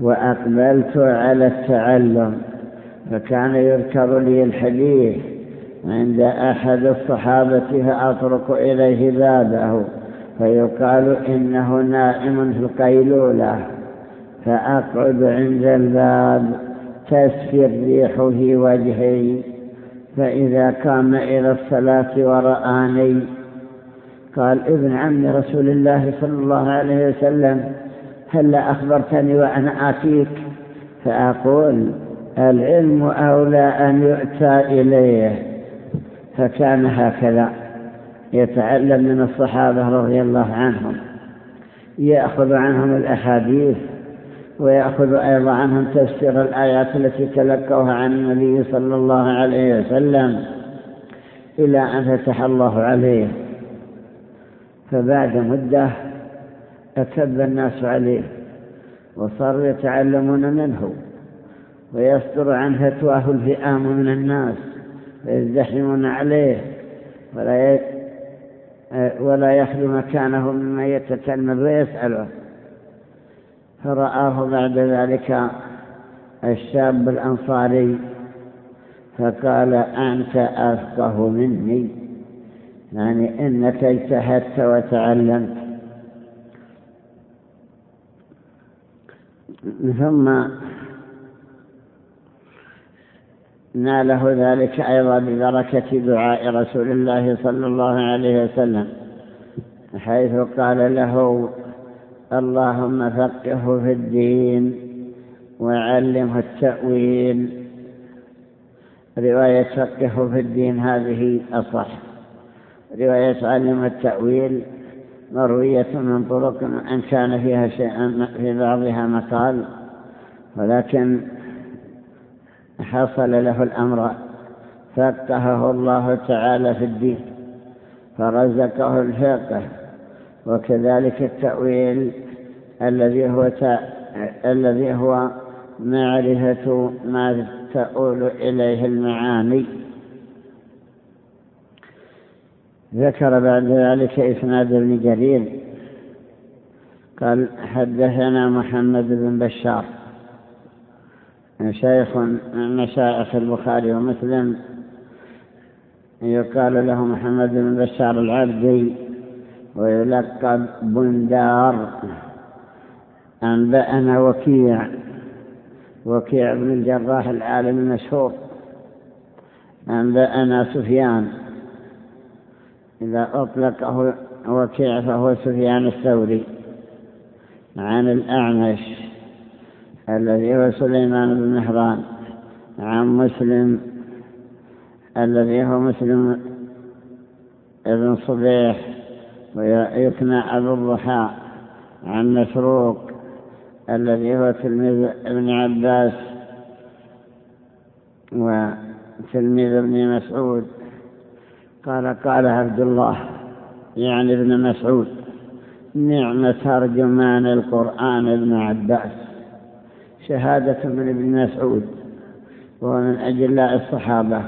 وأقبلت على التعلم فكان يذكر لي الحديث عند أحد الصحابة فأطرق إليه بابه فيقال إنه نائم في القيلولة فأقعد عند الباب تسفي الريح في وجهي فإذا قام إلى الصلاة ورآني قال ابن عم رسول الله صلى الله عليه وسلم هل أخبرتني وأنا آتيك. فأقول العلم أولى أن يؤتى إليه. فكان هكذا. يتعلم من الصحابة رضي الله عنهم. يأخذ عنهم الأحاديث ويأخذ أيضا عنهم تفسير الآيات التي تلقوها عن النبي صلى الله عليه وسلم إلى أن فتح الله عليه. فبعد مدة أكب الناس عليه وصاروا يتعلمون منه ويصدر عن فتواه الفئام من الناس فيزدحمون عليه ولا ولا يخلو مكانه مما يتكلم ويسأله. فرآه بعد ذلك الشاب الأنصاري فقال أنت أفقه مني. يعني إنك اجتهدت وتعلمت ثم ناله ذلك أيضا ببركة دعاء رسول الله صلى الله عليه وسلم حيث قال له اللهم فقهه في الدين وعلمه التأويل. رواية فقهه في الدين هذه أصح. رواية علم التأويل مروية من طرق أن كان فيها شيئا في بعضها مقال ولكن حصل له الأمر فقهه الله تعالى في الدين فرزقه الفقه وكذلك التأويل الذي هو الذي هو معرفة ما تؤول إليه المعاني. ذكر بعد ذلك إسناد ابن جرير. قال حدثنا محمد بن بشار شيخ من مشايخ البخاري ومسلم يقال له محمد بن بشار العبدي ويلقب بندار أنبأنا وكيع وكيع بن الجراح العالم المشهور أنبأنا سفيان. إذا أطلقه وكيع فهو سفيان الثوري عن الأعمش الذي هو سليمان بن مهران عن مسلم الذي هو مسلم ابن صبيح ويكنى أبو الضحى عن مسروق الذي هو تلميذ ابن عباس وتلميذ ابن مسعود قال قال عبد الله يعني ابن مسعود نعم ترجمان القرآن ابن عباس شهادة من ابن مسعود وهو من أجلاء الصحابة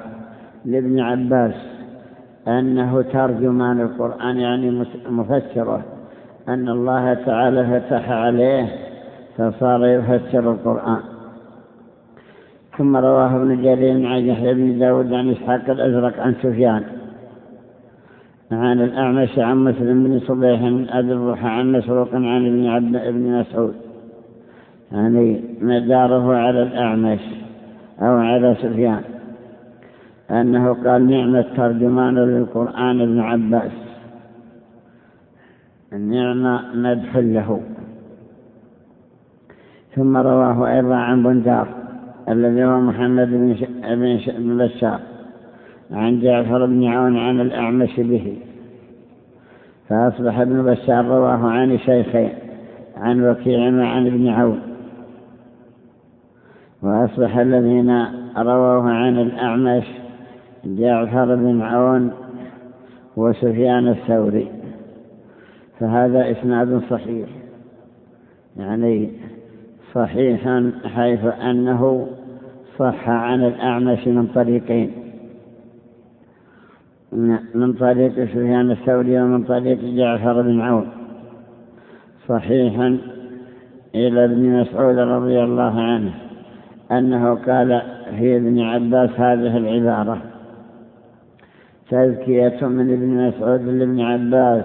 لابن عباس أنه ترجمان القرآن يعني مفسره أن الله تعالى فتح عليه فصار يفسر القرآن. ثم رواه ابن جرير عن يحيى بن داود عن إسحاق الأزرق عن سفيان. عن الأعمش عن مسلم بن صبيح من أبي الضحى عن مسروق عن ابن عبد ابن مسعود. يعني مداره على الأعمش أو على سفيان. أنه قال نعم الترجمان للقرآن ابن عباس. النعمة مدح له. ثم رواه أيضا عن بندار الذي هو محمد بن بشار. عن جعفر بن عون عن الأعمش به. فأصبح ابن بشار رواه عن شيخين عن وكيع وعن ابن عون. وأصبح الذين رووه عن الأعمش جعفر بن عون وسفيان الثوري. فهذا إسناد صحيح يعني صحيح حيث أنه صح عن الأعمش من طريقين. من طريق سفيان الثوري ومن طريق جعفر بن عون. صحيحا إلى ابن مسعود رضي الله عنه أنه قال في ابن عباس هذه العبارة. تزكية من ابن مسعود لابن عباس.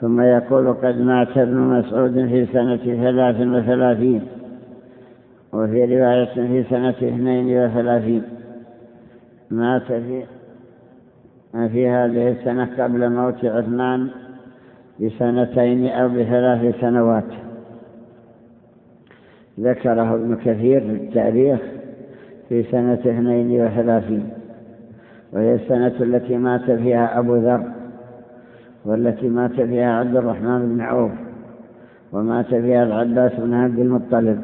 ثم يقول قد مات ابن مسعود في سنة ثلاث وثلاثين وفي رواية في سنة اثنين وثلاثين. مات في في هذه السنة قبل موت عثمان بسنتين أو بثلاث سنوات. ذكره ابن كثير في التاريخ في سنة اثنين وثلاثين وهي السنة التي مات فيها أبو ذر والتي مات فيها عبد الرحمن بن عوف ومات فيها العباس بن عبد المطلب.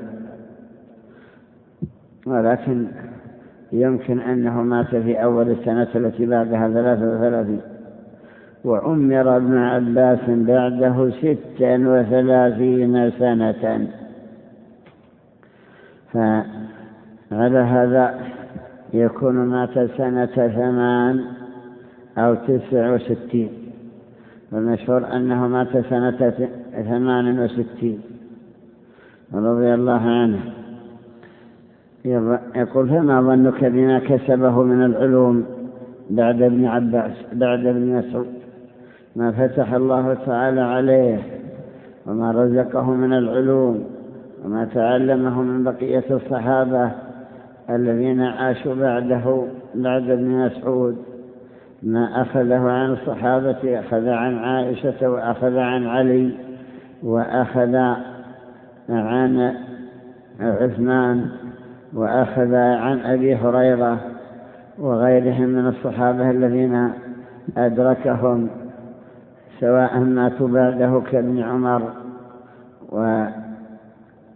ولكن يمكن أنه مات في أول السنة التي بعدها ثلاثة وثلاثين. وعمر ابن عباس بعده ستا وثلاثين سنة. فعلى هذا يكون مات سنة ثمان أو تسع وستين. والمشهور أنه مات سنة ثمان وستين. رضي الله عنه. يقول فما ظنك بما كسبه من العلوم بعد ابن عباس بعد ابن مسعود؟ ما فتح الله تعالى عليه وما رزقه من العلوم وما تعلمه من بقية الصحابة الذين عاشوا بعده بعد ابن مسعود. ما أخذه عن الصحابة أخذ عن عائشة وأخذ عن علي وأخذ عن عثمان وأخذ عن أبي هريرة وغيرهم من الصحابة الذين أدركهم سواء ماتوا بعده كابن عمر و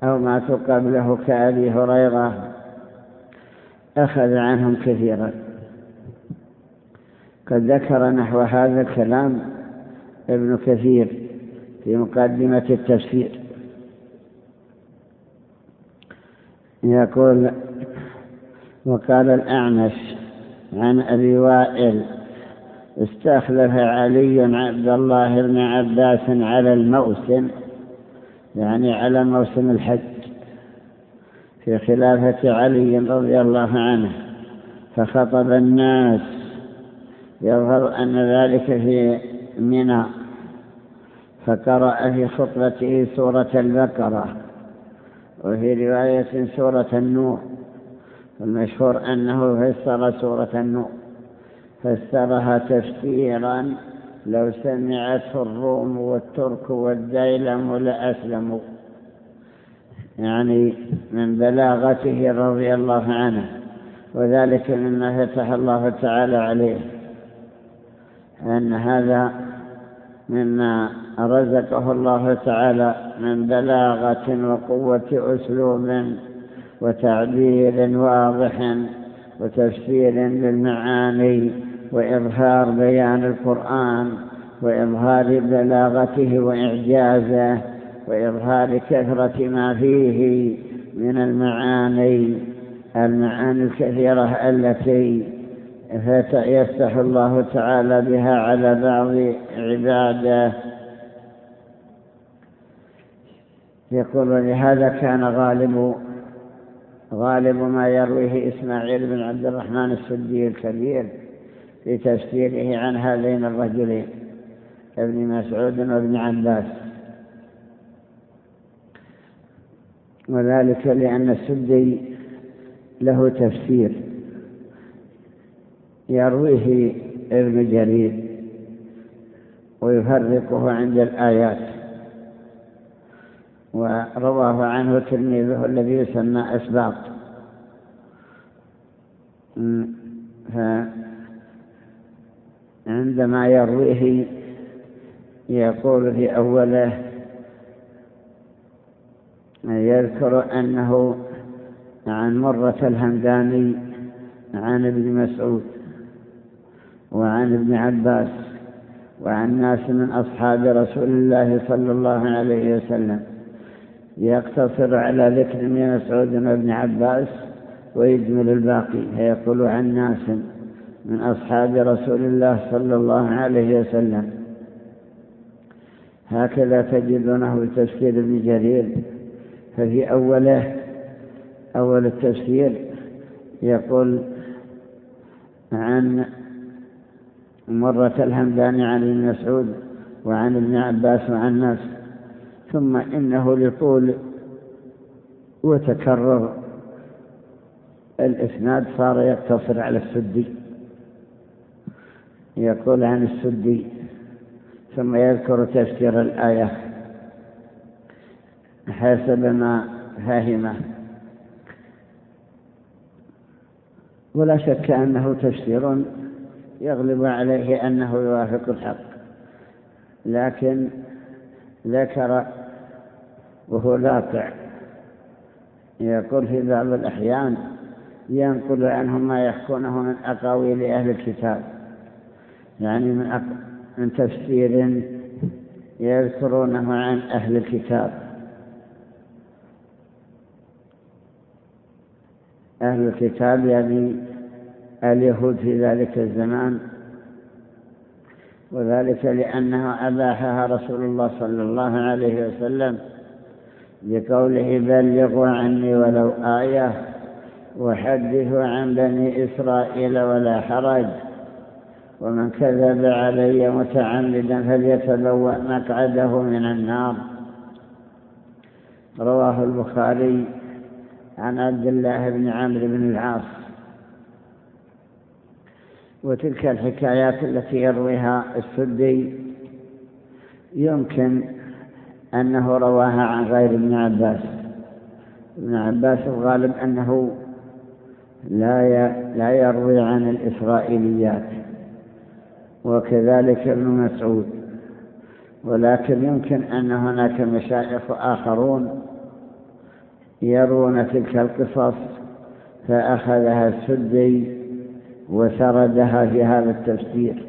أو ماتوا قبله كأبي هريرة أخذ عنهم كثيرا. قد ذكر نحو هذا الكلام ابن كثير في مقدمة التفسير. يقول وقال الأعمش عن أبي وائل استخلف علي عبد الله بن عباس على الموسم يعني على موسم الحج في خلافة علي رضي الله عنه فخطب الناس يظهر أن ذلك في منى فقرأ في خطبته سورة البقرة. وفي رواية سورة النور المشهور أنه فسر سورة النور فسرها تفسيرا لو سمعته الروم والترك والديلم لأسلموا. يعني من بلاغته رضي الله عنه وذلك مما فتح الله تعالى عليه أن هذا مما رزقه الله تعالى من بلاغة وقوة أسلوب وتعبير واضح وتفسير للمعاني وإظهار بيان القرآن وإظهار بلاغته وإعجازه وإظهار كثرة ما فيه من المعاني المعاني الكثيرة التي يفتح الله تعالى بها على بعض عباده. يقول لهذا كان غالب غالب ما يرويه إسماعيل بن عبد الرحمن السدي الكبير في تفسيره عن هذين الرجلين ابن مسعود وابن عباس. وذلك لأن السدي له تفسير. يرويه ابن جرير ويفرقه عند الآيات ورواه عنه تلميذه الذي يسمى أسباط. فعندما يرويه يقول في أوله يذكر أنه عن مرة الهمداني عن ابن مسعود وعن ابن عباس وعن ناس من أصحاب رسول الله صلى الله عليه وسلم. يقتصر على ذكر ابن مسعود وابن عباس ويجمل الباقي. فيقول عن ناس من أصحاب رسول الله صلى الله عليه وسلم. هكذا تجدونه في تفسير ابن جرير. ففي أوله أول التفسير يقول عن مرة الهمداني عن ابن مسعود وعن ابن عباس وعن ناس. ثم إنه لطول وتكرر. الإسناد صار يقتصر على السدي. يقول عن السدي. ثم يذكر تفسير الآية. حسب ما فهمه ولا شك أنه تفسير يغلب عليه أنه يوافق الحق. لكن ذكر وهو لاقع. يقول في بعض الأحيان ينقل عنهم ما يحكونه من أقاويل أهل الكتاب. يعني من, أق... من تفسير يذكرونه عن أهل الكتاب. أهل الكتاب يعني اليهود في ذلك الزمان؟ وذلك لأنه أباحها رسول الله صلى الله عليه وسلم بقوله بلغوا عني ولو آية وحدثوا عن بني إسرائيل ولا حرج. ومن كذب علي متعمدا فليتبوأ مقعده من النار. رواه البخاري عن عبد الله بن عمرو بن العاص. وتلك الحكايات التي يرويها السدي يمكن أنه رواها عن غير ابن عباس. ابن عباس الغالب أنه لا لا يروي عن الإسرائيليات وكذلك ابن مسعود. ولكن يمكن أن هناك مشايخ آخرون يرون تلك القصص فأخذها السدي وسردها في هذا التفسير.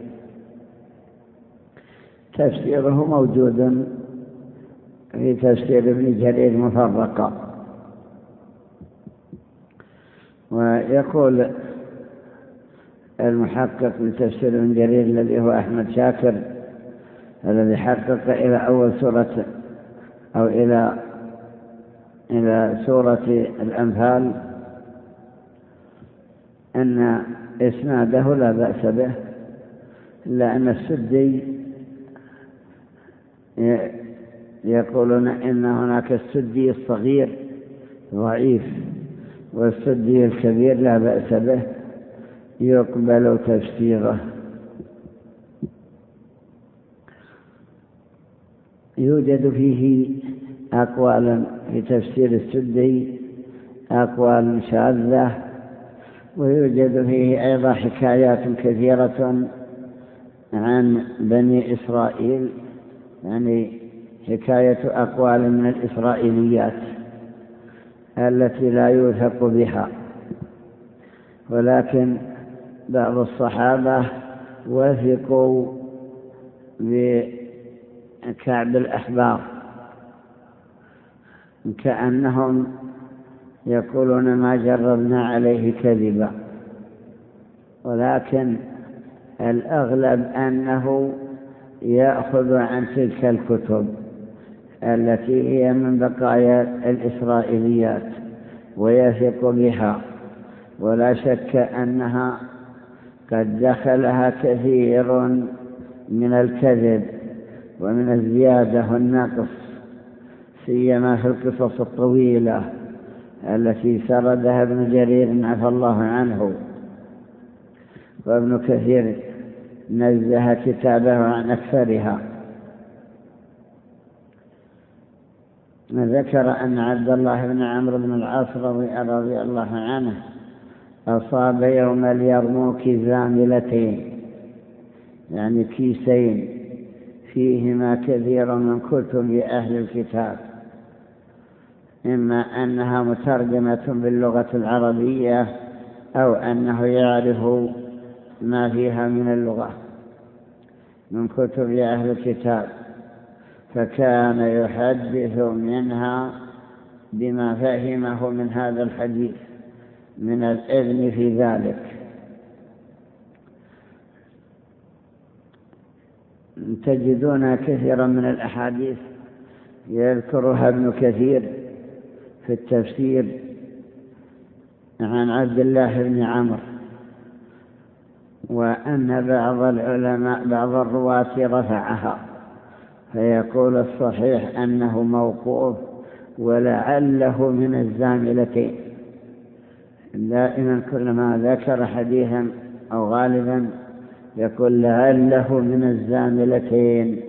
تفسيره موجود في تفسير ابن جرير مفرقا. ويقول المحقق من تفسير ابن جرير الذي هو أحمد شاكر الذي حقق إلى أول سورة أو إلى إلى سورة الأنفال أن إسناده لا بأس به إلا أن السدي يقولون إن هناك السدي الصغير ضعيف والسدي الكبير لا بأس به يقبل تفسيره. يوجد فيه أقوال في تفسير السدي أقوال شاذة ويوجد فيه أيضا حكايات كثيرة عن بني إسرائيل يعني حكاية أقوال من الإسرائيليات التي لا يوثق بها. ولكن بعض الصحابة وثقوا بكعب الأحبار كأنهم يقولون ما جربنا عليه كذبا. ولكن الأغلب أنه يأخذ عن تلك الكتب التي هي من بقايا الإسرائيليات ويثق بها. ولا شك أنها قد دخلها كثير من الكذب ومن الزيادة والنقص سيما في القصص الطويلة. التي سردها ابن جرير عفى الله عنه. وابن كثير نزه كتابه عن أكثرها. ذكر أن عبد الله بن عمرو بن العاص رضي الله عنه أصاب يوم اليرموك زاملتين يعني كيسين فيهما كثير من كتب أهل الكتاب. إما أنها مترجمة باللغة العربية أو أنه يعرف ما فيها من اللغة من كتب أهل الكتاب فكان يحدث منها بما فهمه من هذا الحديث من الإذن في ذلك. تجدون كثيرا من الأحاديث يذكرها ابن كثير. في التفسير عن عبد الله بن عمرو وأن بعض العلماء بعض الرواة رفعها فيقول الصحيح أنه موقوف ولعله من الزاملتين. دائما كلما ذكر حديثا أو غالبا يقول لعله من الزاملتين.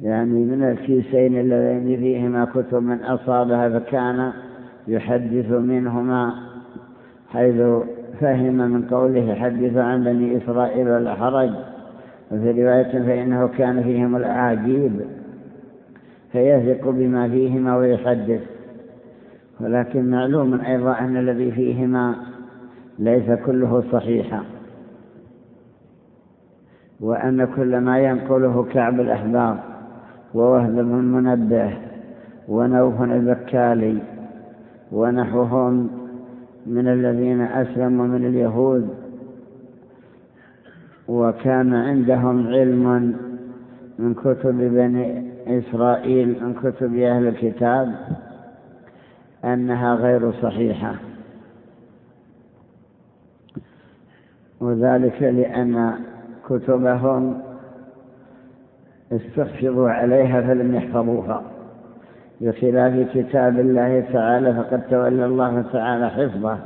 يعني من الكيسين اللذين فيهما كتب من أصابها فكان يحدث منهما حيث فهم من قوله حدث عن بني إسرائيل ولا حرج وفي رواية فإنه كان فيهم الأعاجيب فيثق بما فيهما ويحدث. ولكن معلوم أيضا أن الذي فيهما ليس كله صحيحا وأن كل ما ينقله كعب الأحبار. ووهب بن منبه ونوف البكالي ونحوهم من الذين أسلموا من اليهود وكان عندهم علم من كتب بني إسرائيل من كتب أهل الكتاب أنها غير صحيحة. وذلك لأن كتبهم استحفظوا عليها فلم يحفظوها. بخلاف كتاب الله تعالى فقد تولى الله تعالى حفظه.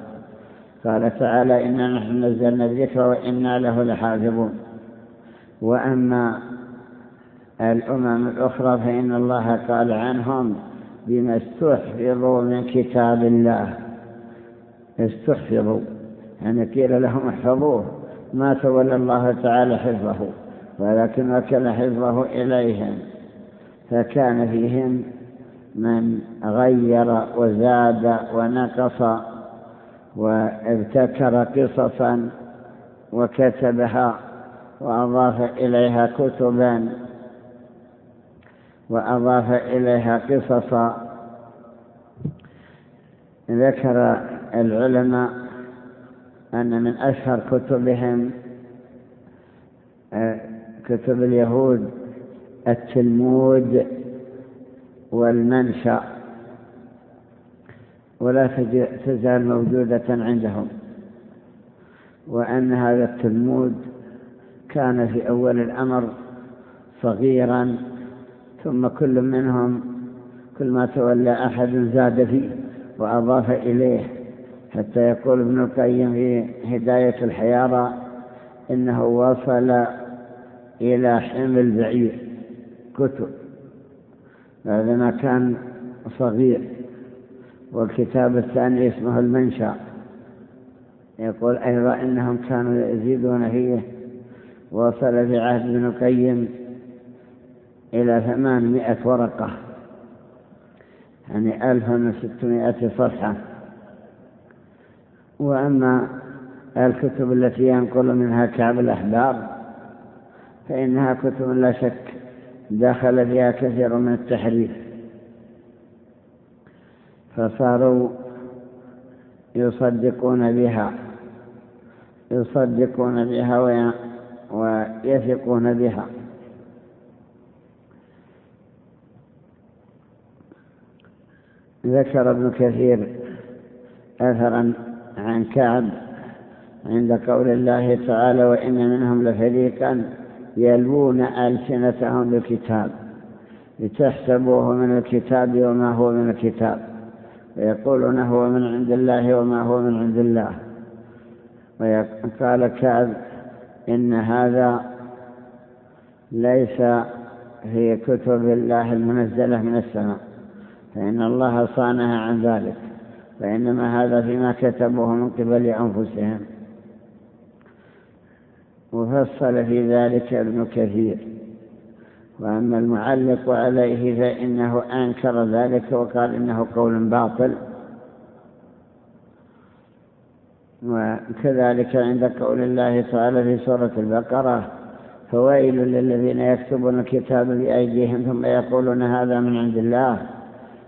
قال تعالى إنا نحن نزلنا الذكر وإنا له لحافظون. وأما الأمم الأخرى فإن الله قال عنهم بما استحفظوا من كتاب الله. استحفظوا. يعني قيل لهم احفظوه. ما تولى الله تعالى حفظه. ولكن وكل حفظه إليهم فكان فيهم من غير وزاد ونقص وابتكر قصصا وكتبها وأضاف إليها كتبا وأضاف إليها قصصا. ذكر العلماء أن من أشهر كتبهم آه، كتب اليهود التلمود والمنشأ ولا تزال موجودة عندهم وأن هذا التلمود كان في أول الأمر صغيرا ثم كل منهم كل ما تولى أحد زاد فيه وأضاف إليه حتى يقول ابن القيم في هداية الحيارى إنه وصل إلى حمل بعير كتب. هذا ما كان صغير. والكتاب الثاني اسمه المنشأ. يقول أيضا إنهم كانوا يزيدون فيه. وصل في عهد ابن القيم إلى ثمانمائة ورقة. يعني ألف وستمائة صفحة. وأما الكتب التي ينقل منها كعب الأحبار فإنها كتب لا شك دخل فيها كثير من التحريف. فصاروا يصدقون بها يصدقون بها ويثقون بها. ذكر ابن كثير أثرا عن كعب عند قول الله تعالى وإن منهم لفريقا يلوون ألسنتهم بالكتاب لتحسبوه من الكتاب وما هو من الكتاب ويقولون هو من عند الله وما هو من عند الله. وقال كعب إن هذا ليس في كتب الله المنزلة من السماء فإن الله صانها عن ذلك فإنما هذا فيما كتبوه من قبل أنفسهم. وفصل في ذلك ابن كثير. وأما المعلق عليه فإنه أنكر ذلك وقال إنه قول باطل. وكذلك عند قول الله تعالى في سورة البقرة فويل للذين يكتبون الكتاب بأيديهم ثم يقولون هذا من عند الله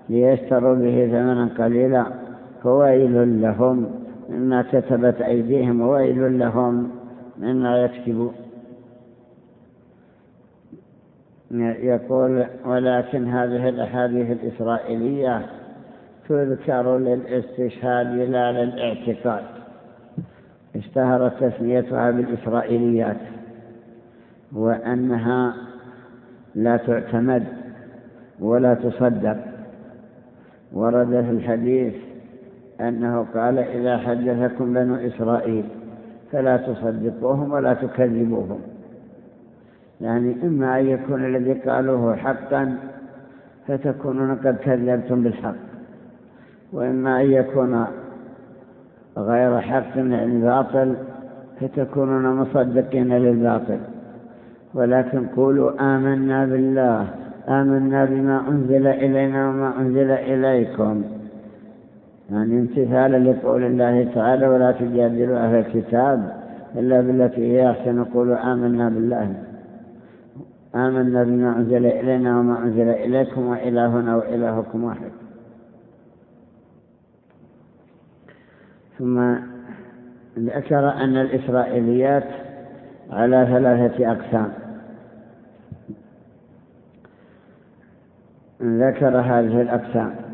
ليشتروا به ثمنا قليلا. فويل لهم مما كتبت أيديهم وويل لهم مما يكتبون يقول ولكن هذه الأحاديث الإسرائيلية تذكر للاستشهاد لا للاعتقاد. اشتهرت تسميتها بالإسرائيليات وأنها لا تعتمد ولا تصدق. ورد في الحديث أنه قال إذا حدثكم بنو إسرائيل فلا تصدقوهم ولا تكذبوهم. يعني إما أن يكون الذي قالوه حقا فتكونون قد كذبتم بالحق. وإما أن يكون غير حق يعني باطل فتكونون مصدقين للباطل. ولكن قولوا آمنا بالله آمنا بما أنزل إلينا وما أنزل إليكم. يعني امتثالا لقول الله تعالى ولا تجادلوا أهل الكتاب إلا بالتي هي أحسن قولوا آمنا بالله. آمنا بما أنزل إلينا وما أنزل إليكم وإلهنا وإلهكم واحد. ثم ذكر أن الإسرائيليات على ثلاثة أقسام. ذكر هذه الأقسام.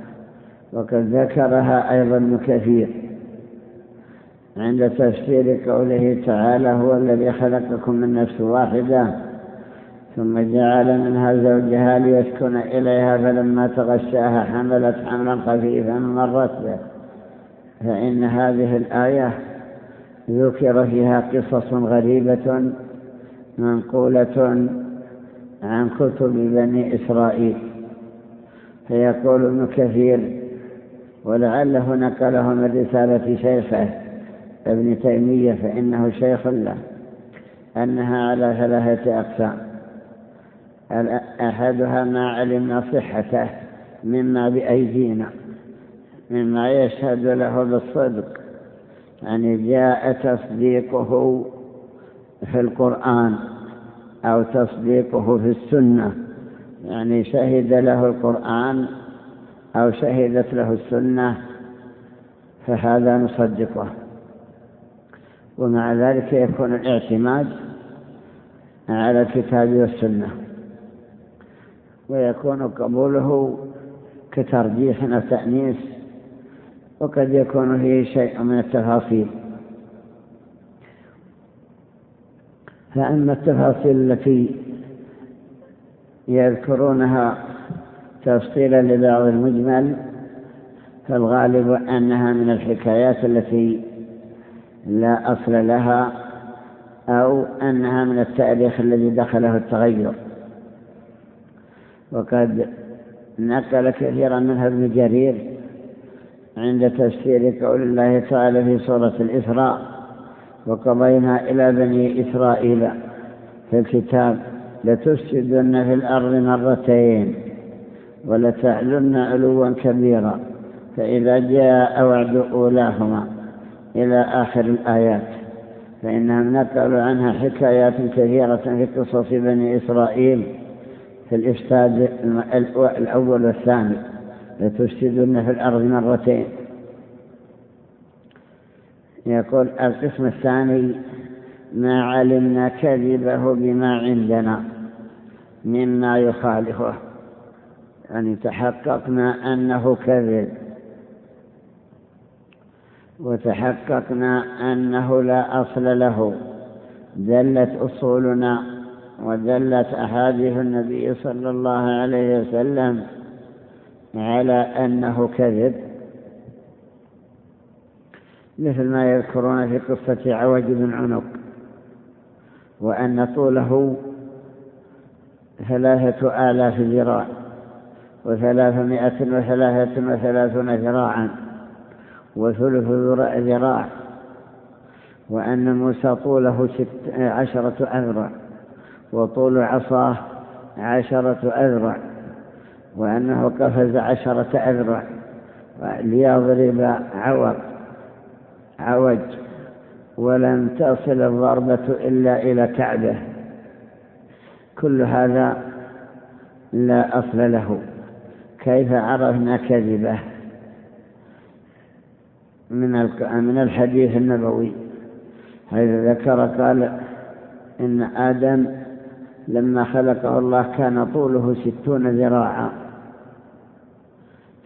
وقد ذكرها أيضا ابن كثير. عند تفسير قوله تعالى هو الذي خلقكم من نفس واحدة ثم جعل منها زوجها ليسكن إليها فلما تغشاها حملت حملا خفيفا مرت به. فإن هذه الآية ذكر فيها قصص غريبة منقولة عن كتب بني إسرائيل. فيقول ابن كثير ولعله نقله من رسالة شيخه ابن تيمية فإنه شيخ له أنها على ثلاثة أقسام. أحدها ما علمنا صحته مما بأيدينا مما يشهد له بالصدق يعني جاء تصديقه في القرآن أو تصديقه في السنة يعني شهد له القرآن أو شهدت له السنة فهذا نصدقه. ومع ذلك يكون الاعتماد على الكتاب والسنة ويكون قبوله كترجيح أو تأنيس وقد يكون فيه شيء من التفاصيل. فأما التفاصيل التي يذكرونها تفصيلا لبعض المجمل فالغالب أنها من الحكايات التي لا أصل لها أو أنها من التأريخ الذي دخله التغير. وقد نقل كثيرا منها ابن جرير عند تفسير قول الله تعالى في سورة الإسراء وقضينا إلى بني إسرائيل في الكتاب لتفسدن في الأرض مرتين. ولتعلن علوا كبيرا. فإذا جاء وعد أولاهما إلى آخر الآيات فإنهم نقلوا عنها حكايات كثيرة في قصص بني إسرائيل في الإفساد الأول والثاني لتفسدن في الأرض مرتين. يقول القسم الثاني ما علمنا كذبه بما عندنا مما يخالفه. يعني تحققنا أنه كذب. وتحققنا أنه لا أصل له. دلت أصولنا ودلت أحاديث النبي صلى الله عليه وسلم على أنه كذب. مثل ما يذكرون في قصة عوج بن عنق وأن طوله ثلاثة آلاف ذراع. وثلاثمائة وثلاثة وثلاثون ذراعا وثلث ذراع وأن موسى طوله عشرة أذرع وطول عصاه عشرة أذرع وأنه قفز عشرة أذرع ليضرب عوض عوج ولم تصل الضربة إلا إلى كعبة. كل هذا لا أصل له. كيف عرفنا كذبة؟ من من الحديث النبوي. حيث ذكر قال إن آدم لما خلقه الله كان طوله ستون ذراعا.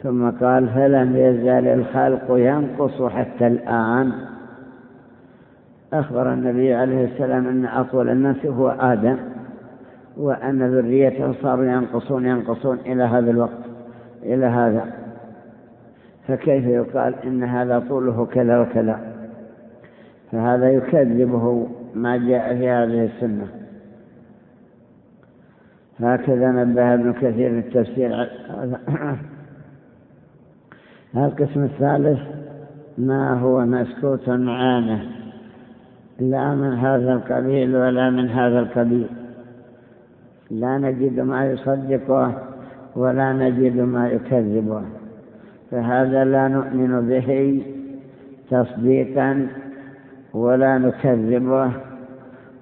ثم قال فلم يزال الخلق ينقص حتى الآن. أخبر النبي عليه السلام أن أطول الناس هو آدم وأن ذريته صاروا ينقصون ينقصون إلى هذا الوقت. إلى هذا. فكيف يقال إن هذا طوله كذا وكذا؟ فهذا يكذبه ما جاء في هذه السنة. هكذا نبه ابن كثير التفسير. القسم الثالث ما هو مسكوت عنه لا من هذا القبيل ولا من هذا القبيل. لا نجد ما يصدقه ولا نجد ما يكذبه فهذا لا نؤمن به تصديقا ولا نكذبه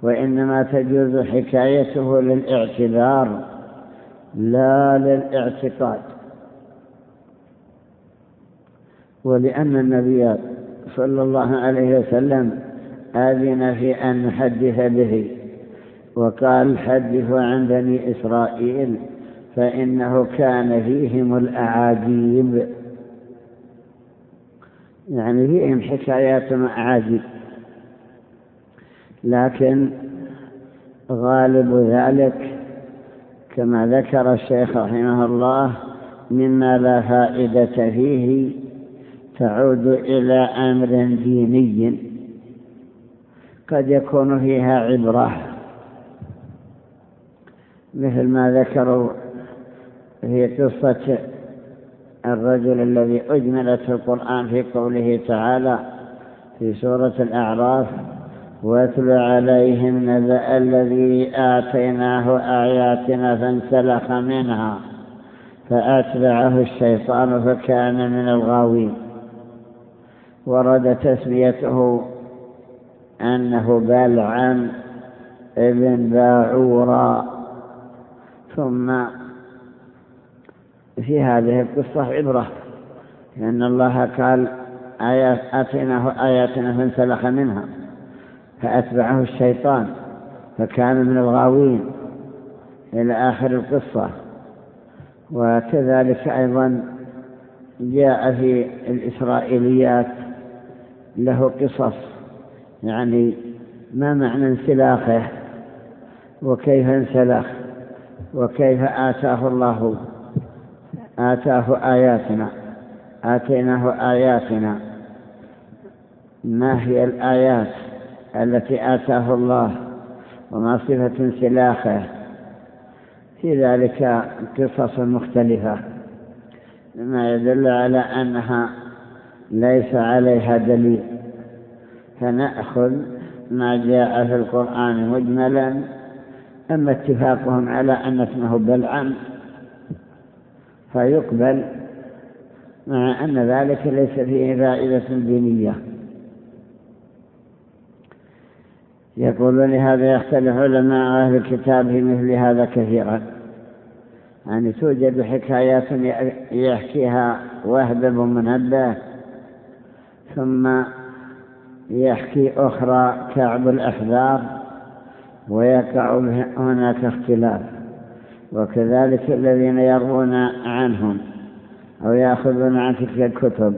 وإنما تجوز حكايته للاعتذار لا للاعتقاد. ولأن النبي صلى الله عليه وسلم آذن في أن نحدث به وقال حدثوا عن بني إسرائيل. فإنه كان فيهم الأعاجيب. يعني فيهم حكايات وأعاجيب لكن غالب ذلك كما ذكر الشيخ رحمه الله مما لا فائدة فيه تعود إلى أمر ديني قد يكون فيها عبرة مثل ما ذكروا في قصة الرجل الذي أجملت في القرآن في قوله تعالى في سورة الأعراف واتل عليهم نبأ الذي آتيناه آياتنا فانسلخ منها فأتبعه الشيطان فكان من الغاوين. ورد تسميته أنه بلعم ابن باعورا ثم في هذه القصة عبرة لأن الله قال آيات آتيناه آياتنا فانسلخ منها فأتبعه الشيطان فكان من الغاوين إلى آخر القصة. وكذلك أيضا جاء في الإسرائيليات له قصص يعني ما معنى انسلاخه وكيف انسلخ وكيف آتاه الله. آتاه آياتنا. آتيناه آياتنا. ما هي الآيات التي آتاه الله؟ وما صفة انسلاخه؟ في ذلك قصص مختلفة. مما يدل على أنها ليس عليها دليل. فنأخذ ما جاء في القرآن مجملا أما اتفاقهم على أن اسمه بلعم فيقبل مع أن ذلك ليس فيه فائدة دينية. يقول لهذا يختلف علماء أهل الكتاب في مثل هذا كثيرا. يعني توجد حكايات يحكيها وهب بن منبه ثم يحكي أخرى كعب الأحبار ويقع هناك اختلاف. وكذلك الذين يروون عنهم أو يأخذون عن تلك الكتب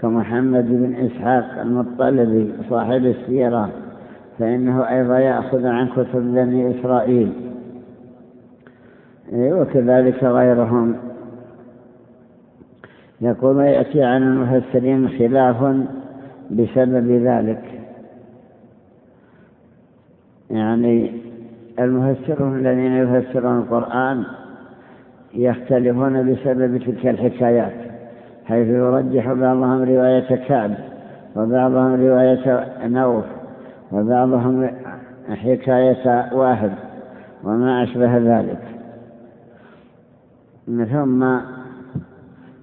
كمحمد بن إسحاق المطلبي صاحب السيرة فإنه أيضا يأخذ عن كتب بني إسرائيل. وكذلك غيرهم. يقول يأتي عن المفسرين خلاف بسبب ذلك. يعني المفسرون الذين يفسرون القرآن يختلفون بسبب تلك الحكايات حيث يرجح بعضهم رواية كعب وبعضهم رواية نوف وبعضهم حكاية واحد وما أشبه ذلك. ثم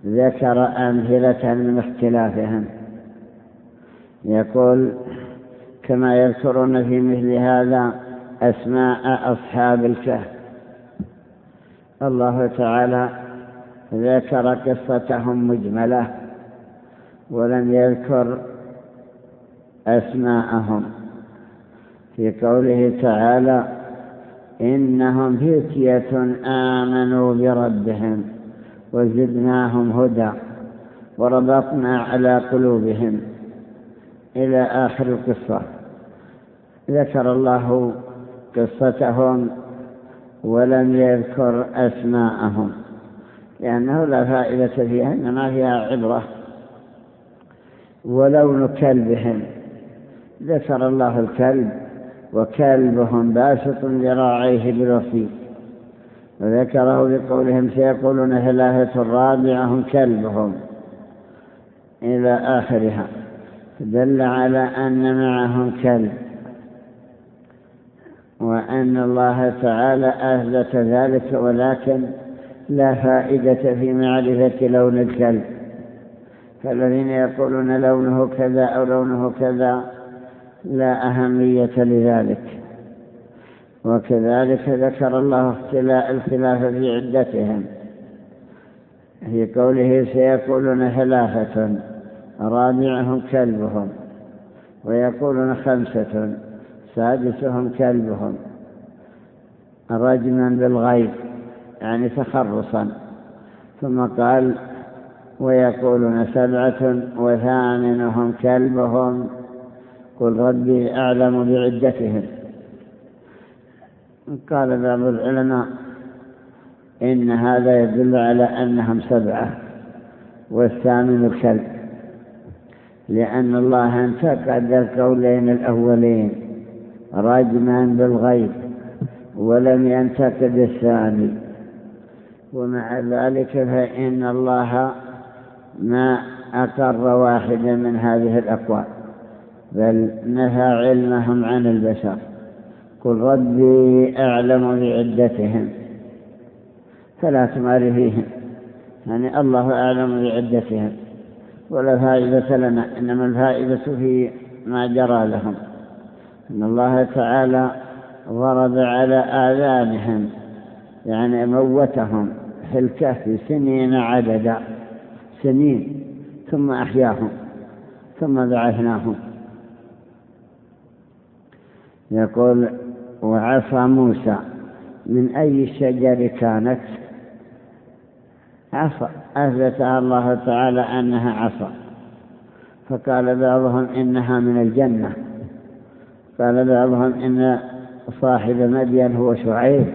ذكر أمثلة من اختلافهم يقول كما يذكرون في مثل هذا أسماء أصحاب الكهف. الله تعالى ذكر قصتهم مجملة ولم يذكر أسماءهم. في قوله تعالى إنهم فتية آمنوا بربهم وزدناهم هدى وربطنا على قلوبهم. إلى آخر القصة. ذكر الله قصتهم ولم يذكر أسماءهم لأنه لا فائدة فيها إنما فيها عبرة. ولون كلبهم ذكر الله الكلب وكلبهم باسط ذراعيه بالوصيد وذكره بقولهم سيقولون ثلاثة رابعهم كلبهم إلى آخرها. دل على أن معهم كلب. وأن الله تعالى أثبت ذلك ولكن لا فائدة في معرفة لون الكلب. فالذين يقولون لونه كذا أو لونه كذا لا أهمية لذلك. وكذلك ذكر الله الخلاف في عدتهم. في قوله سيقولون ثلاثة رابعهم كلبهم ويقولون خمسة. سادسهم كلبهم. رجما بالغيب يعني تخرصا. ثم قال ويقولون سبعة وثامنهم كلبهم. قل ربي أعلم بعدتهم. قال بعض العلماء إن هذا يدل على أنهم سبعة والثامن الكلب. لأن الله انتقد القولين الأولين. رجما بالغيب ولم ينتقد الثاني. ومع ذلك فإن الله ما أقر واحدا من هذه الأقوال بل نهى علمهم عن البشر. قل ربي أعلم بعدتهم فلا تمار فيهم يعني الله أعلم بعدتهم ولا فائدة لنا إنما الفائدة في ما جرى لهم. إن الله تعالى ضرب على آذانهم يعني موتهم في الكهف سنين عددا سنين ثم أحياهم ثم بعثناهم. يقول وعصى موسى من أي الشجر كانت؟ عصا أثبتها الله تعالى أنها عصا فقال بعضهم إنها من الجنة. قال بعضهم إن صاحب مدين هو شعيب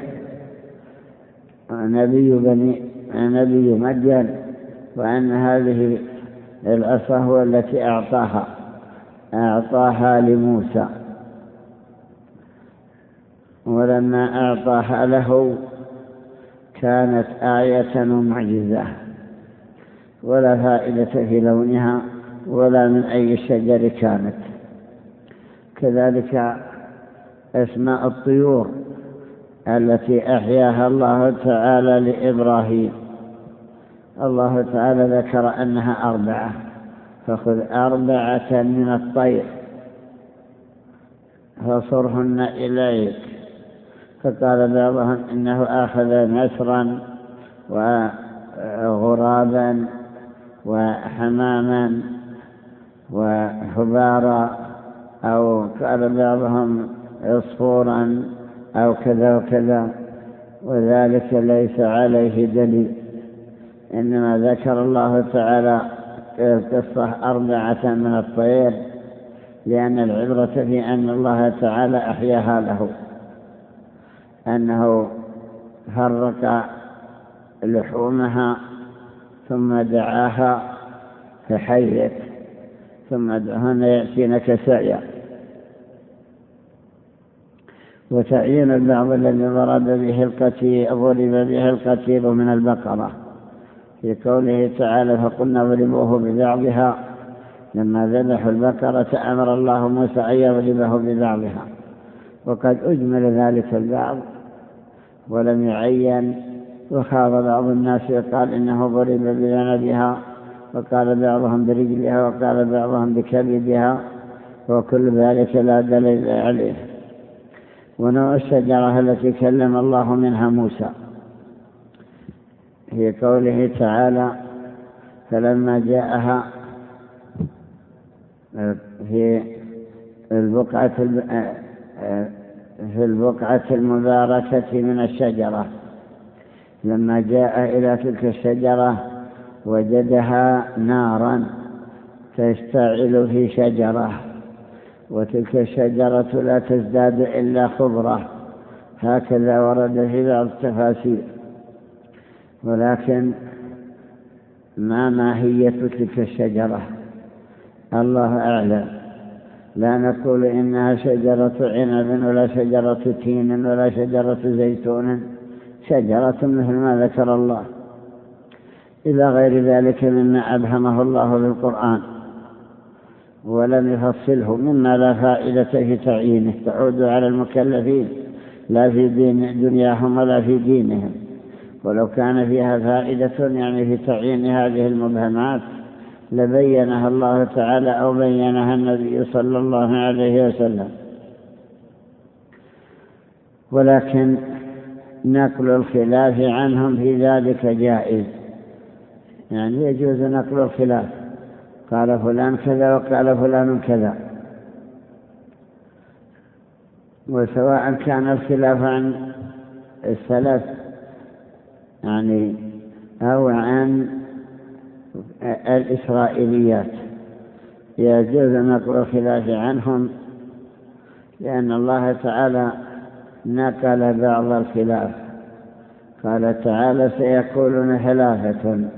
نبي بني نبي مدين وأن هذه العصا هو التي أعطاها أعطاها لموسى. ولما أعطاها له كانت آية ومعجزة ولا فائدة في لونها ولا من أي شجر كانت. كذلك أسماء الطيور التي أحياها الله تعالى لإبراهيم. الله تعالى ذكر أنها أربعة. فخذ أربعة من الطير فصرهن إليك. فقال بعضهم إنه أخذ نسرا وغرابا وحماما وحبارا أو قال بعضهم عصفورا أو كذا وكذا وذلك ليس عليه دليل. إنما ذكر الله تعالى قصة أربعة من الطير لأن العبرة في أن الله تعالى أحياها له. أنه فرق لحومها ثم دعاها فحيت ثم دعهن يأتينك سعيا. وتعيين البعض الذي ضرب به القتيل ضرب به القتيل من البقرة. في قوله تعالى فقلنا ضربوه ببعضها لما ذبحوا البقرة أمر الله موسى أن يضربه ببعضها. وقد أجمل ذلك البعض ولم يعين وخاض بعض الناس يقال إنه ضرب بذنبها. وقال بعضهم برجلها وقال بعضهم بكبدها وكل ذلك لا دليل عليه. ونوع الشجرة التي كلم الله منها موسى. في قوله تعالى فلما جاءها في البقعة في البقعة المباركة من الشجرة. لما جاء إلى تلك الشجرة وجدها نارا تشتعل في شجرة وتلك الشجرة لا تزداد إلا خضرة. هكذا ورد في بعض التفاسير. ولكن ما ماهية تلك الشجرة؟ الله أعلم. لا نقول إنها شجرة عنب ولا شجرة تين ولا شجرة زيتون. شجرة مثل ما ذكر الله. إلى غير ذلك مما أبهمه الله بالقرآن ولم يفصله مما لا فائدة في تعيينه تعود على المكلفين لا في دين دنياهم ولا في دينهم. ولو كان فيها فائدة يعني في تعيين هذه المبهمات لبينها الله تعالى أو بينها النبي صلى الله عليه وسلم. ولكن نقل الخلاف عنهم في ذلك جائز. يعني يجوز نقل الخلاف. قال فلان كذا وقال فلان كذا. وسواء كان الخلاف عن السلف يعني أو عن الإسرائيليات. يجوز نقل الخلاف عنهم لأن الله تعالى نقل بعض الخلاف. قال تعالى سيقولون ثلاثة.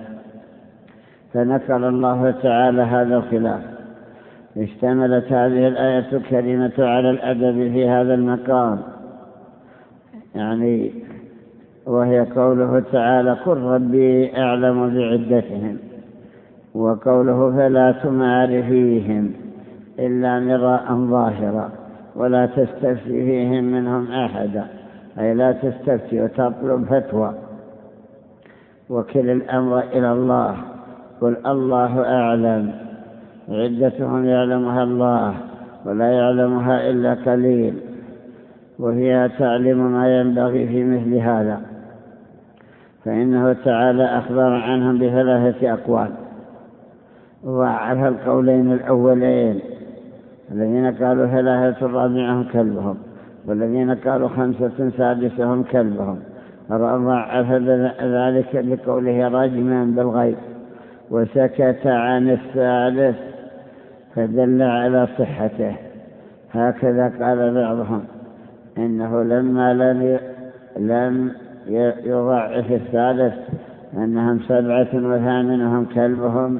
فنكر الله تعالى هذا الخلاف. اشتملت هذه الآية الكريمة على الأدب في هذا المقام. يعني وهي قوله تعالى قل ربي أعلم بعدتهم وقوله فلا تمار فيهم إلا مراء ظاهرا ولا تستفي فيهم منهم أحدا أي لا تستفتي وتطلب فتوى. وكل الأمر إلى الله. قل الله أعلم. عدتهم يعلمها الله ولا يعلمها إلا قليل. وفيها تعلم ما ينبغي في مثل هذا. فإنه تعالى أخبر عنهم بثلاثة أقوال. وعرف القولين الأولين. الذين قالوا ثلاثة رابعهم كلبهم. والذين قالوا خمسة سادسهم كلبهم. ضعف ذلك بقوله رجما بالغيب. وسكت عن الثالث فدل على صحته. هكذا قال بعضهم إنه لما لم لم يضعف الثالث أنهم سبعة وثامنهم كلبهم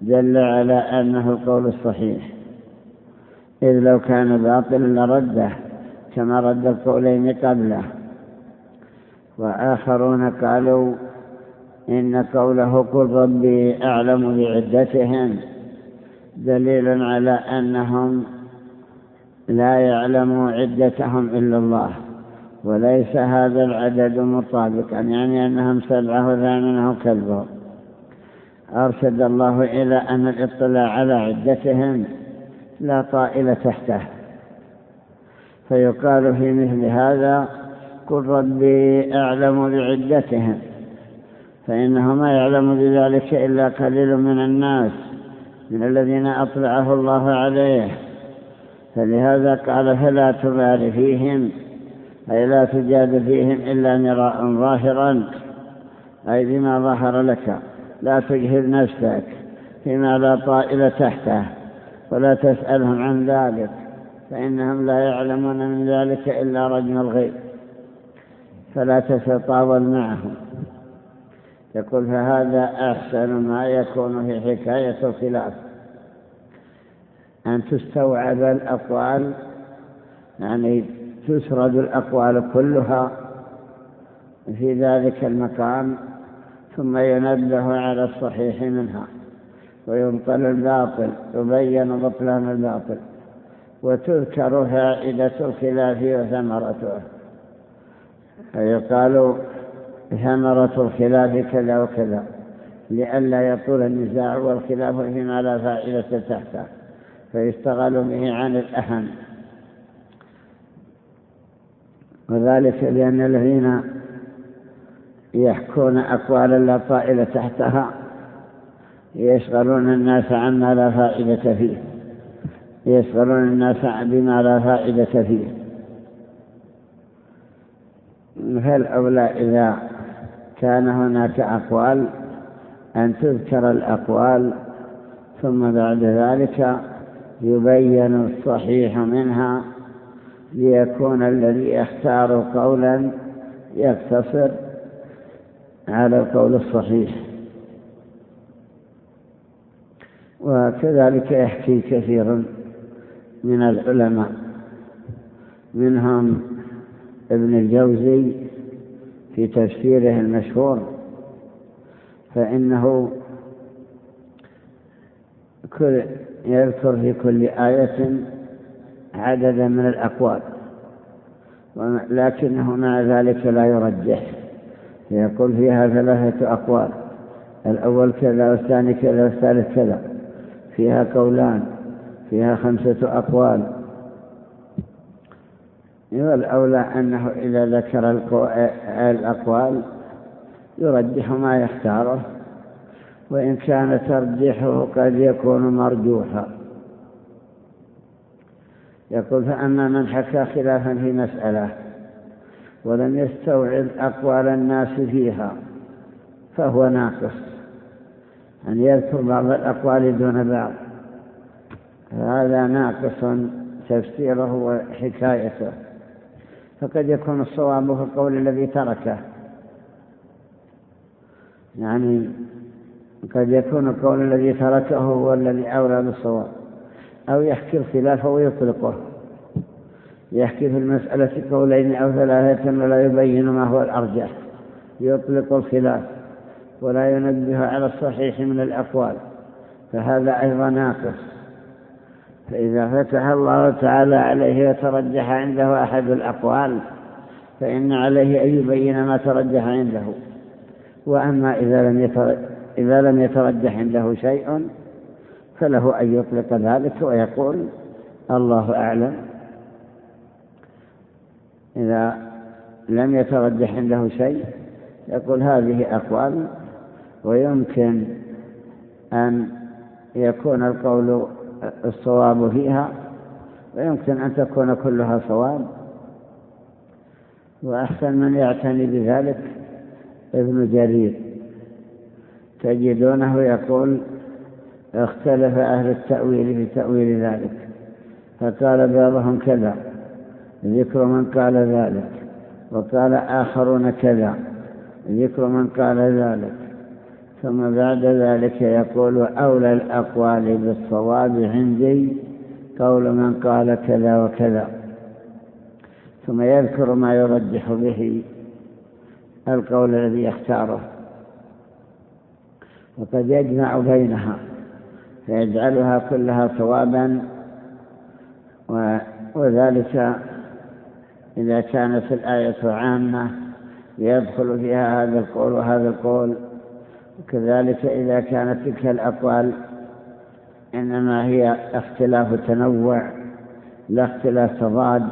دل على أنه القول الصحيح. إذ لو كان باطلا لرده كما رد القولين قبله. وآخرون قالوا إن قوله قل ربي أعلم بعدتهم دليل على أنهم لا يعلم عدتهم إلا الله وليس هذا العدد مطابقا يعني أنهم سبعة وثامنهم كلبهم أرشد الله إلى أن الاطلاع على عدتهم لا طائل تحته. فيقال في مثل هذا قل ربي أعلم بعدتهم. فإنه ما يعلم بذلك إلا قليل من الناس من الذين أطلعه الله عليه. فلهذا قال فلا تبال فيهم أي لا تجاد فيهم إلا مراء ظاهرا أي بما ظهر لك. لا تجهد نفسك فيما لا طائل تحته ولا تسألهم عن ذلك فإنهم لا يعلمون من ذلك إلا رجم الغيب. فلا تتطاول معهم. يقول فهذا أحسن ما يكون في حكاية الخلاف. أن تستوعب الأقوال يعني تسرد الأقوال كلها في ذلك المكان ثم ينبه على الصحيح منها ويبطل الباطل يبين بطلان الباطل وتذكر فائدة الخلاف وثمرته. فيقال ثمرة الخلاف كذا وكذا لئلا يطول النزاع والخلاف فيما لا فائدة تحته فيستغل به عن الأهم. وذلك لأن الذين يحكون أقوالا لا طائلة تحتها يشغلون الناس عما لا فائدة فيه يشغلون الناس بما لا فائدة فيه. فالأولى إذا كان هناك أقوال أن تذكر الأقوال ثم بعد ذلك يبين الصحيح منها ليكون الذي يختار قولا يقتصر على القول الصحيح. وكذلك يحكي كثير من العلماء منهم ابن الجوزي في تفسيره المشهور فإنه كل يذكر في كل آية عددا من الأقوال لكنه مع ذلك لا يرجح يقول فيها ثلاثة أقوال الأول كذا والثاني كذا والثالث كذا فيها قولان فيها خمسة أقوال. والأولى أنه إذا ذكر الأقوال يرجح ما يختاره وإن كان ترجيحه قد يكون مرجوحا. يقول فأما من حكى خلافا في مسألة ولم يستوعب أقوال الناس فيها فهو ناقص. أن يذكر بعض الأقوال دون بعض. هذا ناقص تفسيره وحكايته. فقد يكون الصواب في القول الذي تركه. يعني قد يكون القول الذي تركه هو الذي أولى بالصواب. أو يحكي الخلاف ويطلقه. يحكي في المسألة قولين أو ثلاثة ولا يبين ما هو الأرجح. يطلق الخلاف ولا ينبه على الصحيح من الأقوال. فهذا أيضا ناقص. فإذا فتح الله تعالى عليه وترجح عنده أحد الأقوال فإن عليه أن يبين ما ترجح عنده. وأما إذا لم إذا لم يترجح عنده شيء فله أن يطلق ذلك ويقول الله أعلم. إذا لم يترجح عنده شيء يقول هذه أقوال ويمكن أن يكون القول الصواب فيها ويمكن أن تكون كلها صواب. وأحسن من يعتني بذلك ابن جرير. تجدونه يقول اختلف أهل التأويل في تأويل ذلك فقال بعضهم كذا ذكر من قال ذلك وقال آخرون كذا ذكر من قال ذلك. ثم بعد ذلك يقول أولى الأقوال بالصواب عندي قول من قال كذا وكذا. ثم يذكر ما يرجح به القول الذي يختاره وقد يجمع بينها فيجعلها كلها صوابا وذلك إذا كانت الآية عامة يدخل فيها هذا القول وهذا القول. وكذلك إذا كانت تلك الأقوال إنما هي اختلاف تنوع لا اختلاف تضاد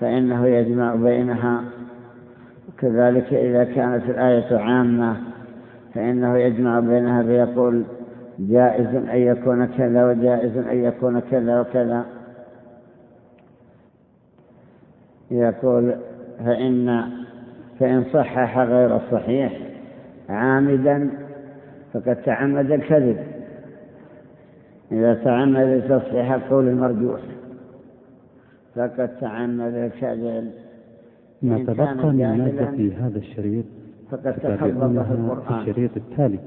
فإنه يجمع بينها. وكذلك إذا كانت الآية عامة فإنه يجمع بينها فيقول جائز أن يكون كذا وجائز أن يكون كذا وكذا. يقول فإن فإن صحح غير الصحيح عامدا فقد تعمد الكذب. إذا تعمد تصحيح القول المرجوح. فقد تعمد الكذب. ما تبقى من في هذا الشريط فقد في القرآن. في الشريط التالي.